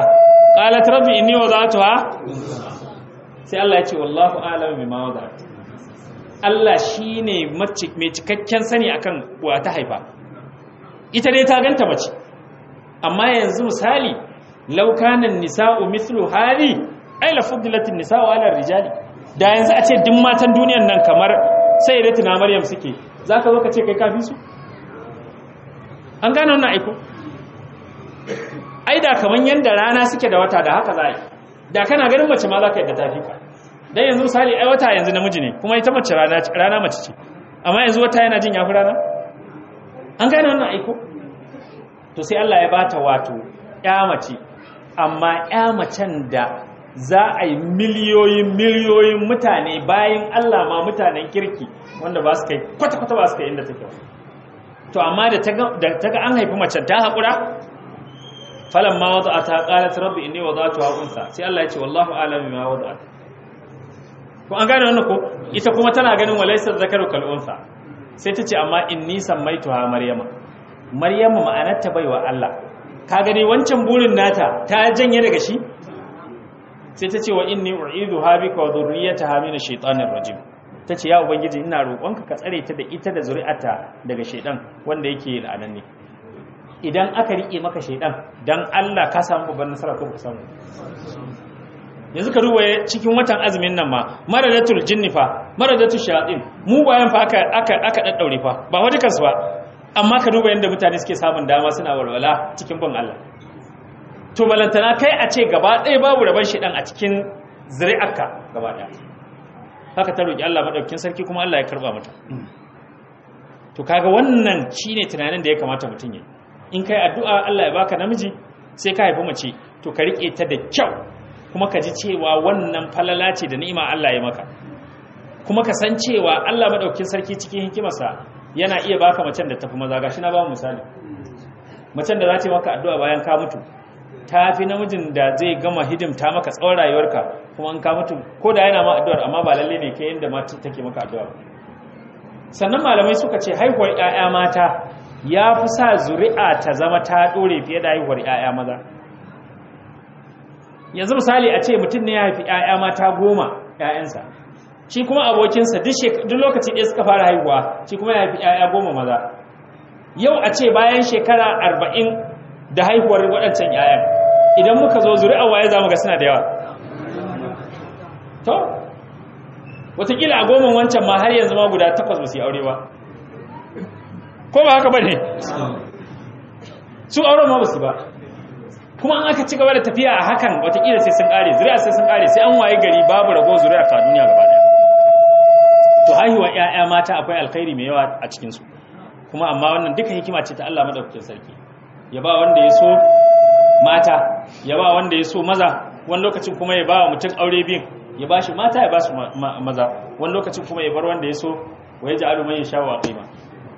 ƙalat rabbi inni wa za ta sai Allah ya ce wallahu alam mai ma wadda Allah shi ne mai cikakken sani akan wa ta haifa ita dai ta ganta mace amma yanzu misali laukanan nisa'u mithlu hali ai la fuddilatin nisa'u ala rijali da yanzu a ce duk matan duniyan nan kamar sai tuna maryam suke zaka zo ka ce kai kafi su an gane wannan aiko ai da kaman yanda rana suke da wata da haka za yi. Da kana ganin mace ma zaka yadda tafi ka. Dan yanzu misali ai wata yanzu namiji ne kuma ita mace rana rana mace ce. Amma yanzu wata yana jin yafi rana? An gane wannan aiko? To sai Allah ya bata wato ya mace. Amma ya macen da za a yi miliyoyin miliyoyin mutane bayan Allah ma mutanen kirki wanda ba su kai kwata-kwata ba su kai inda take to amma da ta ga an haifi macen ta haƙura? Falon ma wadda ta rabbi inni wa za ta unsa. Sai Allah ya ce wallahu alami ma wadda ko an gane wannan ko? Ita kuma tana ganin walaisar zakaru kal'unsa sai ta ce amma inni sammaituha maryama. Maryama ma'anarta baiwa Allah. Ka gani wancan burin nata ta janye daga shi? Sai ta ce wa inni u'iduha bika wa dhurriyyataha min ash-shaytanir rajim. Tace ya ubangiji ina roƙonka ka tsare ta da ita da zuri'ata daga shaydan wanda yake la'ananne. Idan aka riƙe maka shaydan dan Allah ka samu babban nasara ko ka samu yanzu ka duba cikin watan azumin nan ma maradatul jinni fa maradatul shayatin mu bayan fa aka aka aka daddaure fa ba wata kansu ba. Amma ka duba yanda mutane suke samun dama suna walwala cikin bin Allah. To balantana kai a ce gaba ɗaya babu rabon shedan a cikin zuri'arka gaba ɗaya. Haka ta roki Allah madaukakin sarki kuma Allah ya karɓa mata. To kaga wannan shine tunanin da ya kamata mutum ya in kai addu'a Allah ya baka namiji sai ka haifi mace to ka riƙe ta da kyau kuma ka ji cewa wannan falala ce da ni'ima Allah ya maka. Kuma ka san cewa Allah madaukakin sarki cikin hikimarsa yana iya baka macen da tafi maza. Gashi na ba misali. Macen da za ta maka addu'a bayan ka mutu ta fi namijin da zai gama hidimta maka tsawon rayuwarka kuma an ka mutu ko da yana ma addu'ar amma ba lalle ne kai inda mata take maka addu'a sannan malamai suka ce haihuwar 'ya'ya mata ya fi sa zuri'a ta zama ta dore fiye da haihuwar 'ya'ya maza. Yanzu misali a ce mutum ne ya haifi 'ya'ya mata goma 'ya'yansa shi kuma abokinsa duk lokaci ɗaya suka fara haihuwa shi kuma ya haifi 'ya'ya goma maza. Yau a ce bayan shekara arba'in da haihuwar waɗancan 'ya'yan idan muka zo zuri'a waye za mu ga suna da yawa? To wataƙila a goma wancan ma har yanzu ma guda takwas ba su yi aure ba. Ko ba haka ba ne su auren ma ba su ba. Kuma an aka ci gaba da tafiya a hakan wataƙila sai sun kare zuri'a sai sun kare sai an waye gari babu rago zuri'a ta duniya gaba ɗaya to haihuwa ƴaƴa mata akwai alkhairi mai yawa a cikin su kuma amma wannan duka hikima ce ta Allah madaukakin sarki. Ya ba wanda ya so mata ya ba wanda ya so maza wani lokacin kuma ya ba wa mutum aure bin ya ba shi mata ya ba su maza. Wani lokacin kuma ya bar wanda ya so wa ya ja'alu man yasha wa qima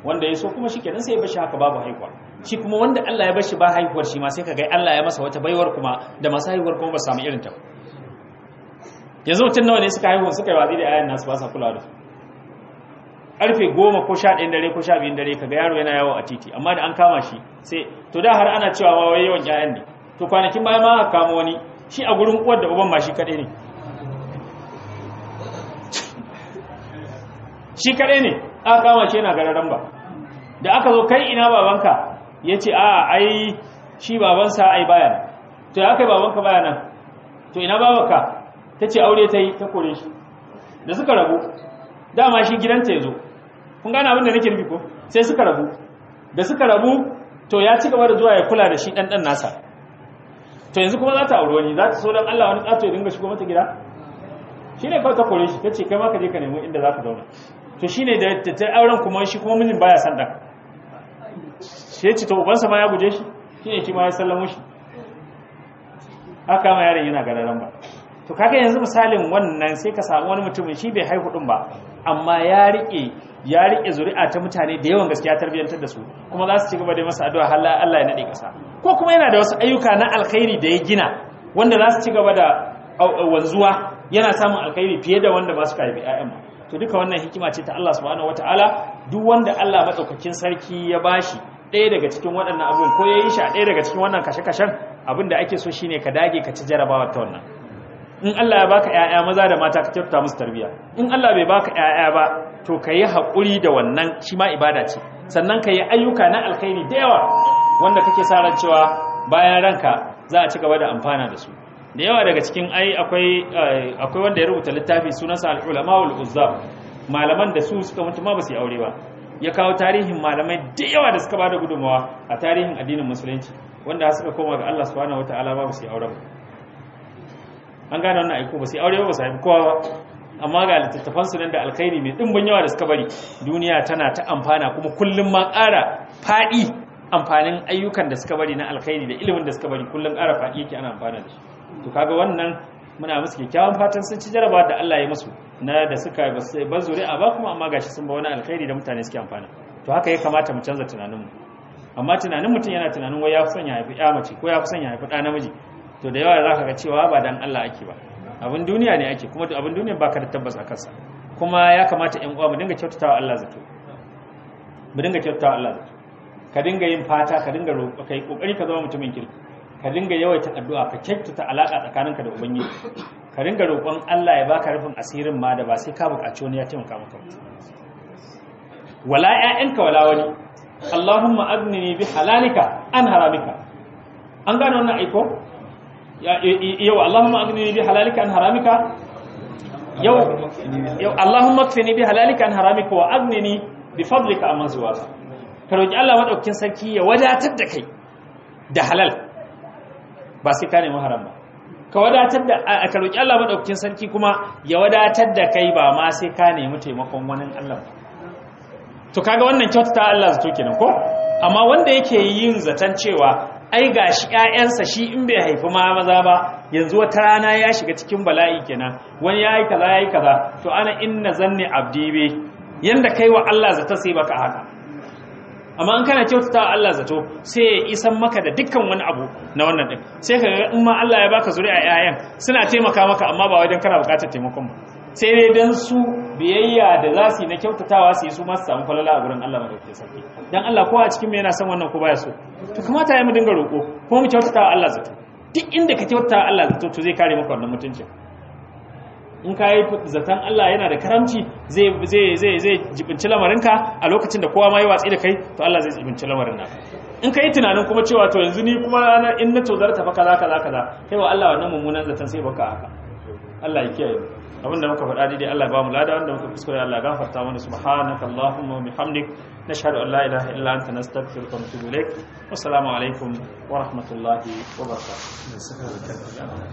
wanda ya so kuma shikenan sai ya bar shi haka babu haihuwa. Shi kuma wanda Allah ya bashi ba haihuwar shi ma sai ka ga Allah ya masa wata baiwar kuma da masu haihuwar kuma ba samu irin ta yanzu mutum nawa ne suka haihu suka yi wazi da ayan nasu ba sa kula da ƙarfe goma ko sha ɗayan dare ko sha biyun dare kaga yaro yana yawo a titi amma da an kama shi sai to da har ana cewa ma wai yawan ƴaƴan ne. To kwanakin baya ma aka kama wani shi a gurin uwar da uban ma shi kaɗai ne. Shi kaɗai ne. Aka kama shi yana gararan ba da aka zo kai ina babanka? Ya ce a ai shi babansa ai baya nan. To ya kai babanka baya nan? To ina babanka? Ta ce aure ta yi ta kore shi. Da suka rabu dama shi gidanta ya zo. Kun gane abin da nake nufi ko? Sai suka rabu. Da suka rabu to ya ci gaba da zuwa ya kula da shi ɗanɗan nasa. To yanzu kuma za ta auri wani. Za ta so don Allah wani ƙato ya dinga shigo mata gida? Shi ne kawai ta kore shi. Ta ce kai ma ka je ka nemo inda za ka zauna. To shi ne da ta auren kuma shi kuma mijin baya san ɗan. Shi ya ce to ubansa ma ya guje shi? Shi ne shi ma ya sallamo shi. Haka ma yaron yana gararan ba to kaga yanzu misalin wannan sai ka samu wani mutumin shi bai haihu din ba amma ya riƙe ya riƙe zuri'a ta mutane da yawan gaskiya tarbiyyantar da su kuma za su ci gaba da masa addu'a har Allah ya nade kasa ko kuma yana da wasu ayyuka na alkhairi da ya gina wanda za su ci gaba da wanzuwa yana samun alkhairi fiye da wanda ba su haifi ƴaƴan ba. To duka wannan hikima ce ta Allah subhanahu wataala duk wanda Allah madaukakin sarki ya bashi ɗaya daga cikin waɗannan abin ko ya yi shi a ɗaya daga cikin wannan kashe-kashen abin da ake so shine ka dage ka ci jarabawa ta wannan. In Allah ya baka ƴaƴa maza da mata ka kyautata musu tarbiyya. In Allah bai baka ƴaƴa ba to ka yi da wannan shi ma ibada ce. Sannan ka yi ayyuka na alkhairi da yawa wanda kake sa ran cewa bayan ranka za a ci gaba da amfana da su. Da yawa daga cikin ai akwai akwai wanda ya rubuta littafi sunansa al-ulama wal uzzab malaman da su suka mutu ma ba su yi aure ba. Ya kawo tarihin malamai da yawa da suka ba da gudunmawa a tarihin addinin musulunci wanda suka koma ga Allah subhanahu wataala ba su yi aure ba. An gane wannan aiko ba su yi aure ba su haifi kowa ba. Amma ga littattafan su nan da alkhairi mai dimbin yawa da suka bari duniya tana ta amfana kuma kullum ma ƙara faɗi amfanin ayyukan da suka bari na alkhairi da ilimin da suka bari kullum ƙara faɗi yake ana amfana da shi. To kaga wannan muna musu kyakkyawan fatan sun ci jaraba da Allah ya musu na da suka ba zuri'a ba kuma amma gashi sun ba wani alkhairi da mutane suke amfana. To haka ya kamata mu canza tunaninmu. Amma tunanin mutum yana tunanin wai ya fi son ya haifi ya mace ko ya fi son ya haifi ɗa namiji. To da yawa za ka ga cewa ba dan Allah ake ba. Abin duniya ne ake kuma abin duniya ba ka da tabbas a kansa. Kuma ya kamata ƴan uwa mu dinga kyautatawa Allah zato. Mu dinga kyautatawa Allah zato. Ka dinga yin fata ka dinga roƙo kai ƙoƙari ka zama mutumin kirki. Ka dinga yawaita addu'a ka kyautata alaka tsakaninka da ubangiji. Ka dinga roƙon Allah ya baka rufin asirin ma da ba sai ka buƙaci wani ya taimaka maka wala ƴaƴanka wala wani. Allahumma aghnini bi halalika an haramika. An gane wannan aiko yau Allahumma aghnini bi halalika an haramika. Yau yau Allahumma kfini bi halalika an haramika wa aghnini bi fadlika amman zuwaka ka roki Allah madaukakin sarki ya wadatar da kai da halal. Ba sai ka nemi haram ba. Ka wadatar da ka roki Allah madaukakin sarki kuma ya wadatar da kai ba ma sai ka nemi taimakon wani Allah to kaga wannan kyautata Allah zato kenan ko? Amma wanda yake yin zaton cewa ai gashi ƴaƴansa shi in bai haifi ma maza ba yanzu wata rana ya shiga cikin bala'i kenan wani yayi kaza yayi kaza to ana inna zanni abdi bi. Yanda kai wa Allah zata sai baka haka. Amma in kana kyautata Allah zato sai ya isan maka da dukkan wani abu na wannan din. Sai ka ga in ma Allah ya baka zuri'a ƴaƴan suna taimaka maka amma ba wai dan kana buƙatar taimakon ba. Sai dai dan su biyayya da za su yi na kyautatawa su yi su masu samu falala a gurin Allah madaukakin sarki. Dan Allah kowa a cikin mu yana son wannan ko baya so? To kamata ya mu dinga roƙo ko mu kyautatawa Allah zato. Duk inda ka kyautatawa Allah zato to zai kare maka wannan mutuncin. In ka yi zaton Allah yana da karamci zai zai zai zai jibinci lamarinka a lokacin da kowa ma yi watsi da kai to Allah zai jibinci lamarin naka. In ka yi tunanin kuma cewa to yanzu ni kuma in na tozarta fa kaza kaza kaza kai wa Allah wannan mummunan zaton sai baka haka. Allah ya kiyaye abin da muka faɗa daidai Allah ba mu lada. Wanda muka kuskure Allah gafarta mana. Subhanaka allahumma wa bihamdik. Nashhadu an la ilaha illa anta nastaghfiruka wa natubu ilaik wassalamu alaikum wa rahmatullahi wa barakatuh.